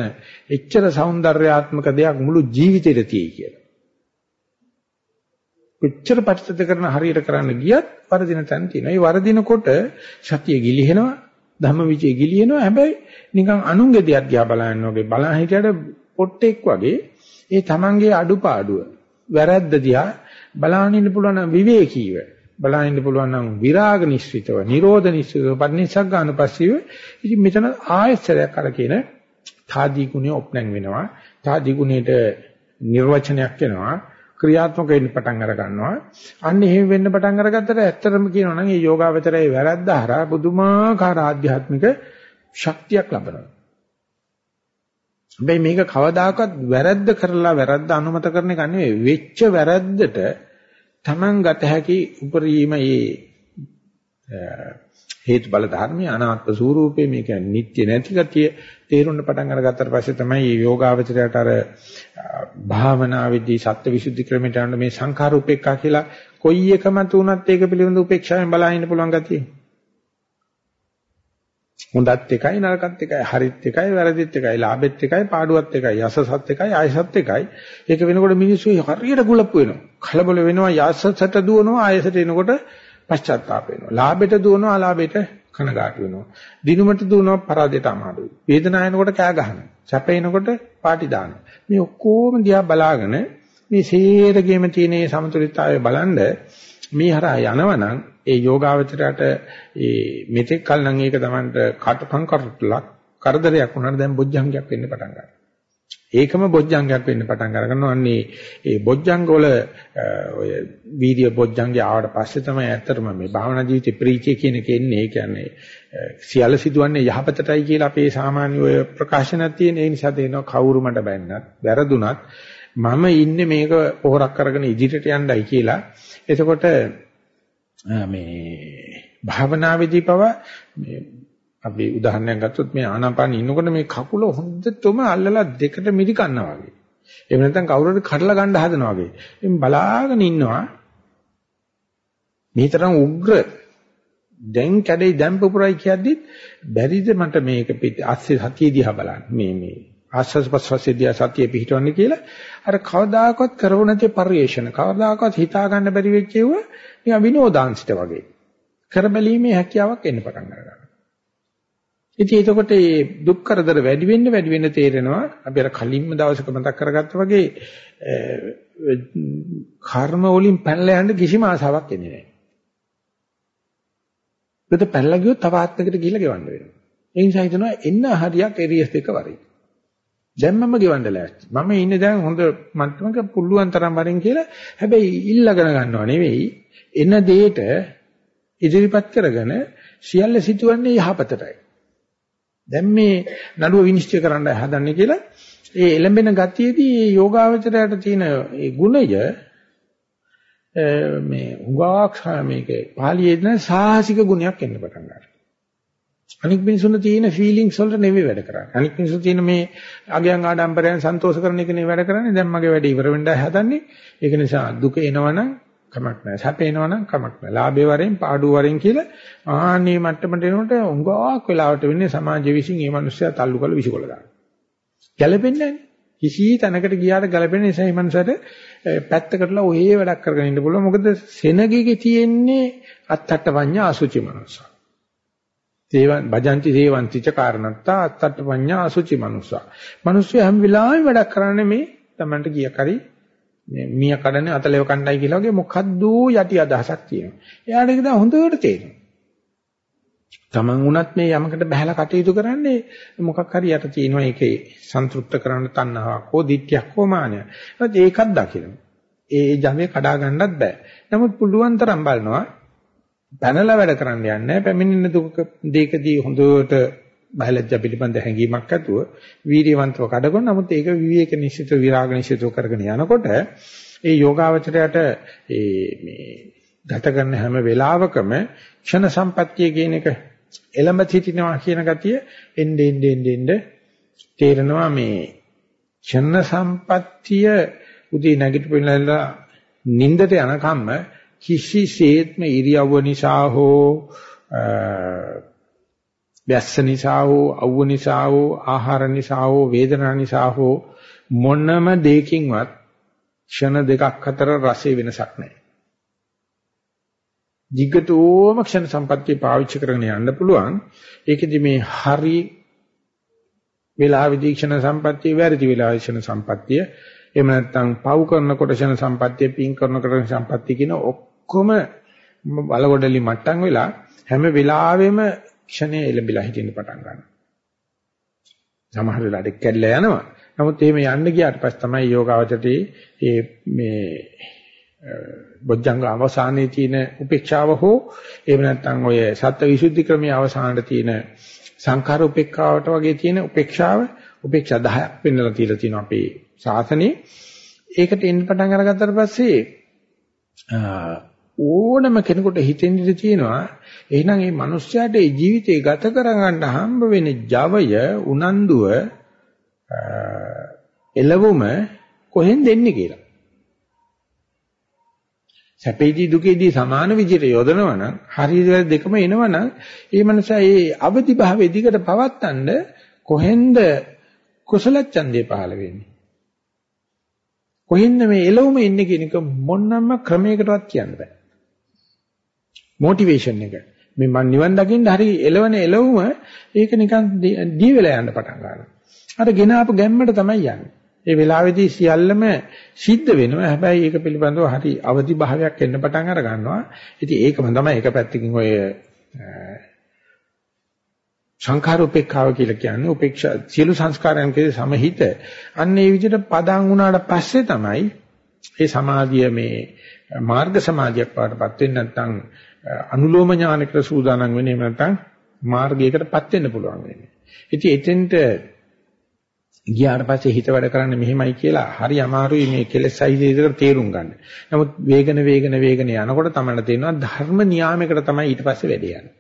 එච්චර సౌందర్యාත්මක දෙයක් මුළු ජීවිතේට තියෙයි කියලා. එච්චර පරිත්‍ත කරන හරියට කරන්න ගියත් වරදින තැන තියෙනවා. ඒ වරදිනකොට සතිය ගිලිහෙනවා, ධම්මවිචේ ගිලිහෙනවා. හැබැයි නිකන් අනුන්ගේ දෙයක් දිහා බලන්න වගේ බලන හිටියට පොට්ටෙක් වගේ ඒ Tamanගේ අඩුපාඩුව වැරද්ද දිහා බලන්න ඉන්න පුළුවන් විවේකීව බලන්න ඉන්න පුළුවන් නම් විරාග නිශ්චිතව, නිරෝධ නිශ්චිතව, පරිනිස්සග්ගානුපස්සීව ඉතින් මෙතන ආයස්සරයක් අර කියන තාදී ගුණය ඔප්නැන් වෙනවා. තාදී ගුණයට නිර්වචනයක් එනවා ක්‍රියාත්මක වෙන්න පටන් අර ගන්නවා. අන්න එහෙම වෙන්න පටන් අරගත්තට ඇත්තටම කියනවා නම් මේ යෝගාවචරයේ වැරද්ද හරහා බුදුමාකාර ආධ්‍යාත්මික ශක්තියක් ලබනවා. හැබැයි මේක කවදාකවත් වැරද්ද කරලා වැරද්ද අනුමත කරන එක නෙවෙයි. වෙච්ච වැරද්දට Taman ගත හැකි උපරිම ඒ හේතු බල ධර්මයේ අනාත්ම ස්වરૂපේ මේක නිට්ටය නැති ගතිය තේරුන්න පටන් අරගත්තට පස්සේ තමයි මේ යෝගාවචරයට අර භාවනාවේදී සත්‍යවිසුද්ධි ක්‍රමයට යන මේ සංඛාර උපේක්ඛා කියලා කොයි එකම තුනත් ඒක පිළිබඳ උපේක්ෂාවෙන් බලන්න පුළුවන් ගතිය. හොඳත් එකයි නරකත් එකයි හරිත් එකයි වැරදිත් එකයි ලාභෙත් එකයි පාඩුවත් එකයි යසසත් එකයි ආයසත් එකයි. ඒක වෙනකොට මිනිස්සු හරියට ගුලප්පු වෙනවා. කලබල වෙනවා යසසට දුවනවා ආයසට එනකොට පශ්චාත්තාප වෙනවා. ලාභෙට දුවනවා අලාභෙට කනගාටු වෙනවා. දිනුමට දුවනවා පරාදයට අමාරුයි වේදනාවනකොට කෑ ගහනවා. සැපේනකොට පාටි දානවා. මේ ඔක්කොම දිහා බලාගෙන මේ සේරගෙම තියෙන සමතුලිතතාවය බලන්ද මේ හරහා යනවනම් ඒ යෝගාවචරයට ඒ මෙතෙක් කල නම් ඒක Tamanට කටපං කරටලක් කරදරයක් වුණාට දැන් බොජ්ජංගයක් වෙන්න පටන් ගන්නවා. ඒකම බොජ්ජංගයක් වෙන්න පටන් අරගන්නවා. අන්නේ ඒ බොජ්ජංග වල ඔය වීර්ය බොජ්ජංගය ආවට පස්සේ තමයි ඇත්තටම මේ භාවනා ජීවිතේ ප්‍රීතිය කියන එක එන්නේ. ඒ කියන්නේ සියල්ල සිදුවන්නේ යහපතටයි කියලා අපේ සාමාන්‍ය ඔය ප්‍රකාශනක් තියෙන. ඒ නිසා තේනවා කවුරු මට බැන්නත්, වැරදුනත් මම ඉන්නේ මේක පොහොරක් කරගෙන ඉදිරියට යන්නයි කියලා. එතකොට මේ භාවනාවේදී පව මේ අපි උදාහරණයක් ගත්තොත් මේ ආනාපාන ඉන්නකොට මේ කකුල හොඳටම අල්ලලා දෙකට මිරි කන්නවා වගේ. එහෙම නැත්නම් කවුරුහරි කඩලා ගන්න හදනවා වගේ. එම් බලාගෙන ඉන්නවා. මේ තරම් උග්‍ර දැන් කැඩේ දැන් පුපුරයි කියද්දි බැරිද මට මේක පිට අස්සේ සතිය දිහා බලන්න. මේ මේ ආස්වාස් ප්‍රස්වාසයේ දිහා සතිය පිහිටවන්නේ කියලා අර කවදාකවත් කරව නැති පරිේශන කවදාකවත් හිතා ගන්න බැරි වෙච්ච ඒවා නිකන් විනෝදාංශිත වගේ කරබැලීමේ හැකියාවක් එන්න පටන් ගන්නවා. ඉතින් එතකොට මේ දුක් කරදර වැඩි වෙන්න වැඩි වෙන්න තේරෙනවා අපි අර කලින්ම දවසක මතක් කරගත්තා වගේ කර්ම වලින් පැනලා යන්න කිසිම ආසාවක් එන්නේ නැහැ. ඒකට පැනලා ගියොත් තව ආත්මයකට ගිහිල්ලා ගෙවන්න වෙනවා. ඒ නිසා හිතනවා එන්න හරියක් එරියස් එක වරේ. දැන් මම ගෙවන්න ලෑස්ති. මම ඉන්නේ දැන් හොඳ මට්ටමක පුළුවන් තරම් වරින් කියලා. හැබැයි ඉල්ලගෙන ගන්නව නෙවෙයි. එන දෙයට ඉදිරිපත් කරගෙන සියල්ල සිටවන්නේ යහපතටයි. දැන් මේ නඩුව විනිශ්චය කරන්න හදන්නේ කියලා ඒ එළඹෙන ගතියේදී මේ යෝගාවචරයට තියෙන ඒ ගුණය මේ උගාක් මේකේ පාළියේ දෙන සාහසික ගුණයක් එන්න පටන් ගන්නවා. අනික් මිනිසුන් තියෙන ෆීලිංගස් වලට නෙවෙයි වැඩ කරන්නේ. අනික් මිනිසුන් තියෙන මේ අගයන් ආඩම්බරයන් සන්තෝෂ කරන එක නෙවෙයි වැඩ කරන්නේ. දැන් මගේ වැඩ ඉවර වෙන්නයි හදන්නේ. ඒක නිසා දුක එනවනම් කමක් නැහැ. සැප එනවනම් කමක් නැහැ. ලාභේ වරෙන් පාඩුව වරෙන් කියලා ආන්නේ මට්ටමට එනකොට උංගාවක් වෙලාවට වෙන්නේ සමාජ විසින් මේ මිනිස්සයා තල්ලු කරලා විසිකොල දානවා. ගැළපෙන්නේ නැහැ. කිසි තැනකට ගියාට ගැළපෙන නිසා මේ මනුස්සයාට පැත්තකටලා ඔහේ වැඩක් කරගෙන ඉන්න පුළුවන්. මොකද සෙනගිගේ තියෙන්නේ අත්තට වඤ්ඤා අසුචි මනුස්සා. සේවන් භජಂತಿ සේවಂತಿ ච කාරණත්තා අත්තට පඤ්ඤා අසුචි මනුස්සා. මිනිස්සු හැම වෙලාවෙම වැඩක් කරන්නේ මේ Tamanට කීයක් හරි මේ මිය කඩන්නේ අතලෙව කණ්ඩායි කියලා වගේ මොකද්ද යටි අදහසක් තියෙනවා. එයාට ඒක දැන් හොඳට තේරෙනවා. Taman උනත් මේ යමකට බහැලා කටයුතු කරන්නේ මොකක් හරි යට තියෙනවා ඒකේ සන්තුෂ්ත කරන්න තණ්හාවක් හෝ දිට්ඨියක් හෝ මානයක්. ඒකත් දකින්න. ඒ ජමේ කඩා ගන්නත් බෑ. නමුත් පුළුවන් තරම් බලනවා පැනලා වැඩ කරන්න යන්නේ පැමිණෙන දුක දෙකදී හොඳට බයලජ්ජ පිළිබඳ හැඟීමක් ඇතුව වීර්යවන්තව කඩගොන නමුත් ඒක විවේක නිශ්චිත විරාග නිශ්චිතව කරගෙන යනකොට ඒ යෝගාවචරයට ඒ මේ ගත කරන හැම වෙලාවකම ක්ෂණ සම්පත්තිය කියන එක එළඹ සිටිනවා කියන ගතිය එන්නේ එන්නේ එන්නේ තේරෙනවා. මේ ක්ෂණ සම්පත්තිය උදේ නැගිටිපෙන්නලා නින්දට යනකම්ම කිසිසේත්ම ඉරියව්ව නිසා හෝ වැස්ස නිසා හෝ අවුව නිසා හෝ ආහාර නිසා හෝ වේදනා නිසා හෝ මොනම දෙයකින්වත් ක්ෂණ දෙකක් අතර රසයේ වෙනසක් නැහැ. jigatoම ක්ෂණ සම්පත්තිය පාවිච්චි කරගෙන යන්න පුළුවන්. ඒකෙදි මේ හරි වෙලාවෙදී ක්ෂණ සම්පත්තිය වැරදි වෙලාවේ ක්ෂණ සම්පත්තිය එහෙම නැත්නම් පව් කරනකොට ක්ෂණ සම්පත්තිය පින් කරනකොට සම්පත්තිය කියන ඔක්කොම බලකොඩලි මට්ටම් වෙලා හැම වෙලාවෙම ක්ෂණේ එළඹිලා හිටින්න පටන් ගන්නවා. සමහර වෙලාවට කැඩලා යනවා. නමුත් එහෙම යන්න ගියාට පස්සේ තමයි යෝගාවචරයේ මේ මේ බොජ්ජංග අවසානයේ තියෙන උපේක්ෂාව හෝ එහෙම නැත්නම් ඔය සත්‍ය විසුද්ධි ක්‍රමයේ අවසානයේ තියෙන සංඛාර උපේක්ඛාවට වගේ තියෙන උපේක්ෂාව උපේක්ෂා 10ක් පෙන්වලා තියලා තියෙනවා අපේ ශාසනයේ. ඒකට එන්න පටන් අරගත්තට පස්සේ ඕනම කෙනෙකුට හිතෙන්න ඉඩ තියෙනවා. එහෙනම් මේ මිනිස්යාට ඒ ජීවිතේ ගත කරගන්න හම්බ වෙන ජවය උනන්දුව එළවුම කොහෙන් දෙන්නේ කියලා. සැපේදී දුකේදී සමාන විදිහට යොදනවා නම් හරියට දෙකම එනවා නම් ඒ මනසා ඒ අවදි භාවයේ දිගට පවත්තන්න කොහෙන්ද කුසල ඡන්දේ පහළ වෙන්නේ? කොහෙන්ද මේ එළවුම ඉන්නේ කියන එක මොනම ක්‍රමයකටවත් කියන්න බෑ. මොටිවේෂන් එක මේ මන් නිවන් දකින්න හරි එළවන එළවුම ඒක නිකන් දී වෙලා යන්න පටන් ගන්නවා අර ගෙන ආපු ගැම්මට තමයි යන්නේ ඒ වෙලාවේදී සියල්ලම සිද්ධ වෙනවා. හැබැයි ඒක පිළිබඳව හරි අවදි භාවයක් එන්න පටන් අර ගන්නවා. ඉතින් ඒකම තමයි එක පැත්තකින් ඔය සංඛාර උපේක්ඛාව කියලා කියන්නේ උපේක්ෂා සියලු සංස්කාරයන් කෙරේ සමහිත. අන්න ඒ විදිහට පදන් වුණාට පස්සේ තමයි ඒ සමාධිය මේ මාර්ග සමාධියක් පාටපත් වෙන්නේ නැත්නම් අනුලෝම ඥානයකට සූදානම් වෙන්නේ නැත්නම් මාර්ගයකටපත් වෙන්න පුළුවන් වෙන්නේ. ඉතින් එතෙන්ට ගියාට පස්සේ හිත වැඩ කරන්නේ මෙහෙමයි කියලා හරි අමාරුයි මේ කෙලෙස් සයිදේකට තේරුම් ගන්න. නමුත් වේගන වේගන වේගන යනකොට තමයි තේරෙනවා ධර්ම නියාමයකට තමයි ඊට පස්සේ වැඩේ යන්නේ.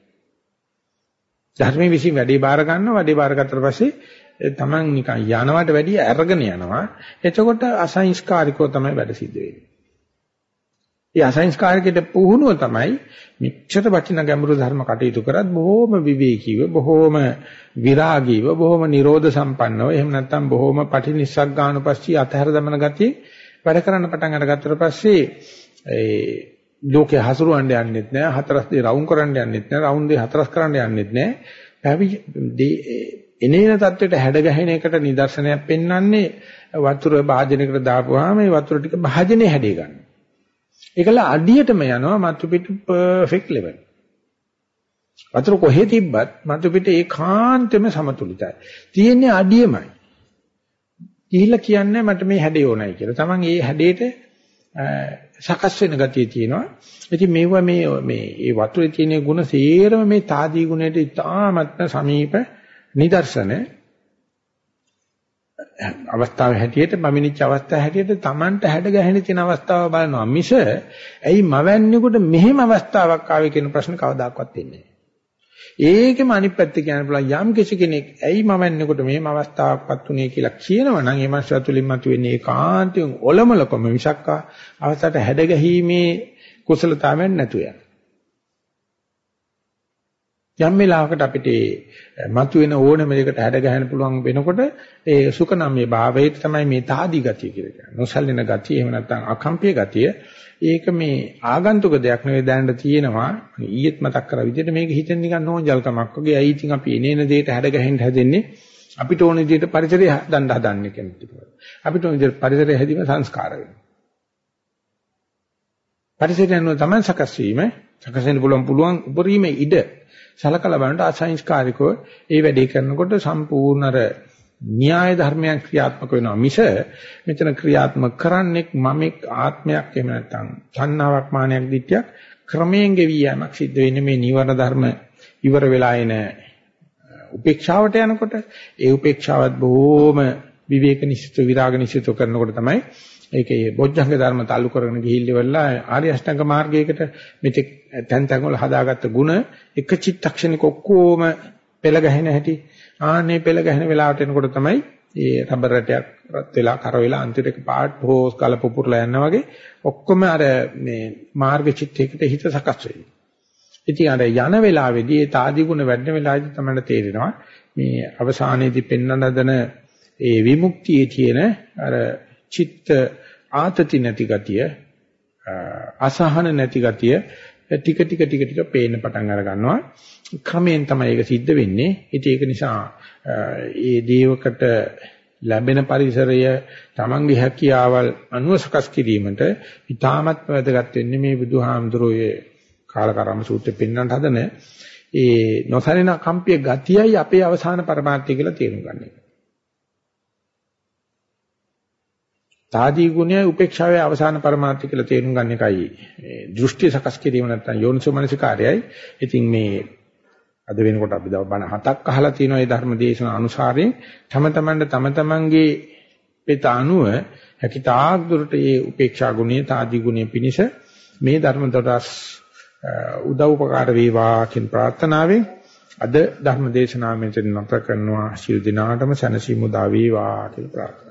ධර්මයේ විසින් වැඩේ බාර ගන්නවා වැඩේ බාර ගත්තට පස්සේ තමන් නිකන් යනවට වැඩිය අරගෙන යනවා. එතකොට අසංස්කාරිකව තමයි වැඩ සිද්ධ වෙන්නේ. ඒ අසංස්කාරකයට පුහුණුව තමයි මිච්ඡත වටින ගැඹුරු ධර්ම කටයුතු කරත් බොහොම විවේකීව බොහොම විරාගීව බොහොම නිරෝධ සම්පන්නව එහෙම නැත්නම් බොහොම පටිනිස්සක් ගන්නපස්සේ අතහැර දමන ගතිය වැඩ කරන්න පටන් අරගත්තට පස්සේ ඒ ලෝකේ හසුරවන්න යන්නෙත් නෑ හතරස් දේ රවුම් කරන්න යන්නෙත් නෑ රවුම් දේ හතරස් කරන්න යන්නෙත් නෑ. පැවි එනේන தത്വෙට හැඩගැහෙන එකට නිදර්ශනයක් පෙන්වන්නේ වතුර භාජනයකට දාපුවාම මේ වතුර ටික භාජනේ හැදේ ගන්නවා. ඒකල අඩියටම යනවා මතු පිට පර්ෆෙක්ට් ලෙවල්. වතුර කොහෙ තිබ්බත් මතු පිට ඒකාන්තෙම සමතුලිතයි. තියෙන්නේ අඩියමයි. ගිහිල්ලා කියන්නේ මට මේ හැඩය ඕනයි කියලා. Taman ඒ හැඩයට සකස් වෙන ගතිය තියෙනවා. ඉතින් මේවා මේ මේ ඒ වතුරේ තියෙන ගුණ සේරම මේ తాදී ගුණයට ඉතාමත්ම සමීප නිදර්ශන අවස්ථාව හැටියට බමිනිච්ච අවස්ථාව හැටියට Tamanට හැඩ ගැහෙන තියෙන අවස්ථාව බලනවා මිස ඇයි මවන්නේකොට මෙහෙම අවස්ථාවක් ආවේ කියන ප්‍රශ්න කවදාකවත් එන්නේ නැහැ. ඒකෙම අනිත් පැත්ත කියන්න පුළුවන් යම් කිසි කෙනෙක් ඇයි මවන්නේකොට මෙහෙම අවස්ථාවක්පත් උනේ කියලා කියනවනම් ඒ මාස තුලින් මතුවෙන්නේ ඒකාන්තයෙන් ඔලමලකම මිසක්කා අවස්ථාවට හැඩ ගැහිීමේ කුසලතාවයක් නැතුව යනවා. යම් වෙලාවකට අපිට මතුවෙන ඕනම දෙයකට හැඩ ගහන්න පුළුවන් වෙනකොට ඒ සුඛනම්යේ භාවයේ තමයි මේ තාදී ගතිය කියලා කියන්නේ. නොසල්ලෙන ගතිය එහෙම නැත්නම් අකම්පිය ගතිය. ඒක මේ ආගන්තුක දෙයක් නෙවෙයි දැනට තියෙනවා. ඊයේත් මතක් කරා විදිහට මේක හිතෙන් නිකන් නෝන්ජල්කමක් වගේ. ඇයි ඉතින් අපි එනේන දෙයට හැඩ ගහෙන්න හැදෙන්නේ? අපිට ඕන විදිහට පරිසරය හදන්න හදන්නේ කෙනෙක්. අපිට ඕන විදිහට පරිසරය හැදීම සංස්කාර වෙනවා. පරිසරය අනුව තමයි සකස් වීම සකස් වෙන්න පුළුවන් පුළුවන් උපරිම ඉඩ සලකලා බලනකොට අසංස්කාරිකව ඒ වැඩේ කරනකොට සම්පූර්ණ අර න්‍යාය ධර්මයන් ක්‍රියාත්මක වෙනවා. මිස මෙතන ක්‍රියාත්මක කරන්නේ මමෙක් ආත්මයක් එහෙම නැත්නම් තණ්හාවක් මානයක් දිට්ඨියක් ක්‍රමයෙන් ගෙවි යෑමක් සිද්ධ වෙන්නේ මේ නිවන ධර්ම ඉවර වෙලා එන උපේක්ෂාවට යනකොට. ඒ උපේක්ෂාවත් බොහොම විවේක නිසිත විරාග නිසිත කරනකොට තමයි ඒකේ බොජ්ජංග ධර්ම تعلق කරගෙන ගිහිල්ලා ආර්ය අෂ්ටාංග මාර්ගයකට මෙතෙක් තැන් තැන් වල හදාගත්ත ಗುಣ එක චිත්තක්ෂණික ඔක්කොම පෙළ ගැහෙන හැටි ආන්නේ පෙළ ගැහෙන වෙලාවට එනකොට තමයි ඒ රබර් රැටයක් රත් වෙලා කර වෙලා අන්තිමට එක පාට් හෝස් කල පුපුරලා යනවා වගේ ඔක්කොම අර මේ මාර්ග චිත්තයකට හිත සකස් වෙනවා. ඉතින් අර යන වෙලාවේදී ඒ තාදී ගුණ වැඩෙන වෙලාවේදී තමයි තේරෙනවා මේ අවසානයේදී පෙන්වන දන ඒ විමුක්තියේ තියෙන අර චිත්ත ආතති නැති ගතිය අසහන නැති ගතිය ටික ටික ටික ටික පේන්න පටන් අර ගන්නවා ක්‍රමයෙන් තමයි ඒක සිද්ධ වෙන්නේ ඉතින් ඒක නිසා ඒ දේවකට ලැබෙන පරිසරය තමන්ගේ හැකියාවල් අනුව සකස් කිරීමට ඉතාමත් වැදගත් වෙන්නේ මේ බුදුහාමුදුරුවෝ කාලකරම සූත්‍රෙ පෙන්වන්නට හදන ඒ නොසලින කම්පිය ගතියයි අපේ අවසාන પરමාර්ථය කියලා තේරුම් ගන්න එක. තාදී ගුණය උපේක්ෂාවේ අවසාන પરමාර්ථය කියලා තේරුම් ගන්න එකයි. දෘෂ්ටි සකස් කිරීම නැත්නම් යෝනිසෝ මනසිකාරයයි. ඉතින් මේ අද වෙනකොට අපි දව බණ හතක් අහලා තියෙනවා මේ ධර්ම දේශන අනුසාරයෙන්. තම තමන්ට තම තමන්ගේ පිට අනුව හැකිතාක් දුරට මේ උපේක්ෂා ගුණය තාදී ගුණය පිනිස මේ ධර්ම දරස් උදව් උපකාර වේවා කියන ප්‍රාර්ථනාවෙන් අද ධර්ම දේශනාව මෙතන නතර කරනවා ශිල් දිනාටම සනසීමු දා වේවා කියලා ප්‍රාර්ථනා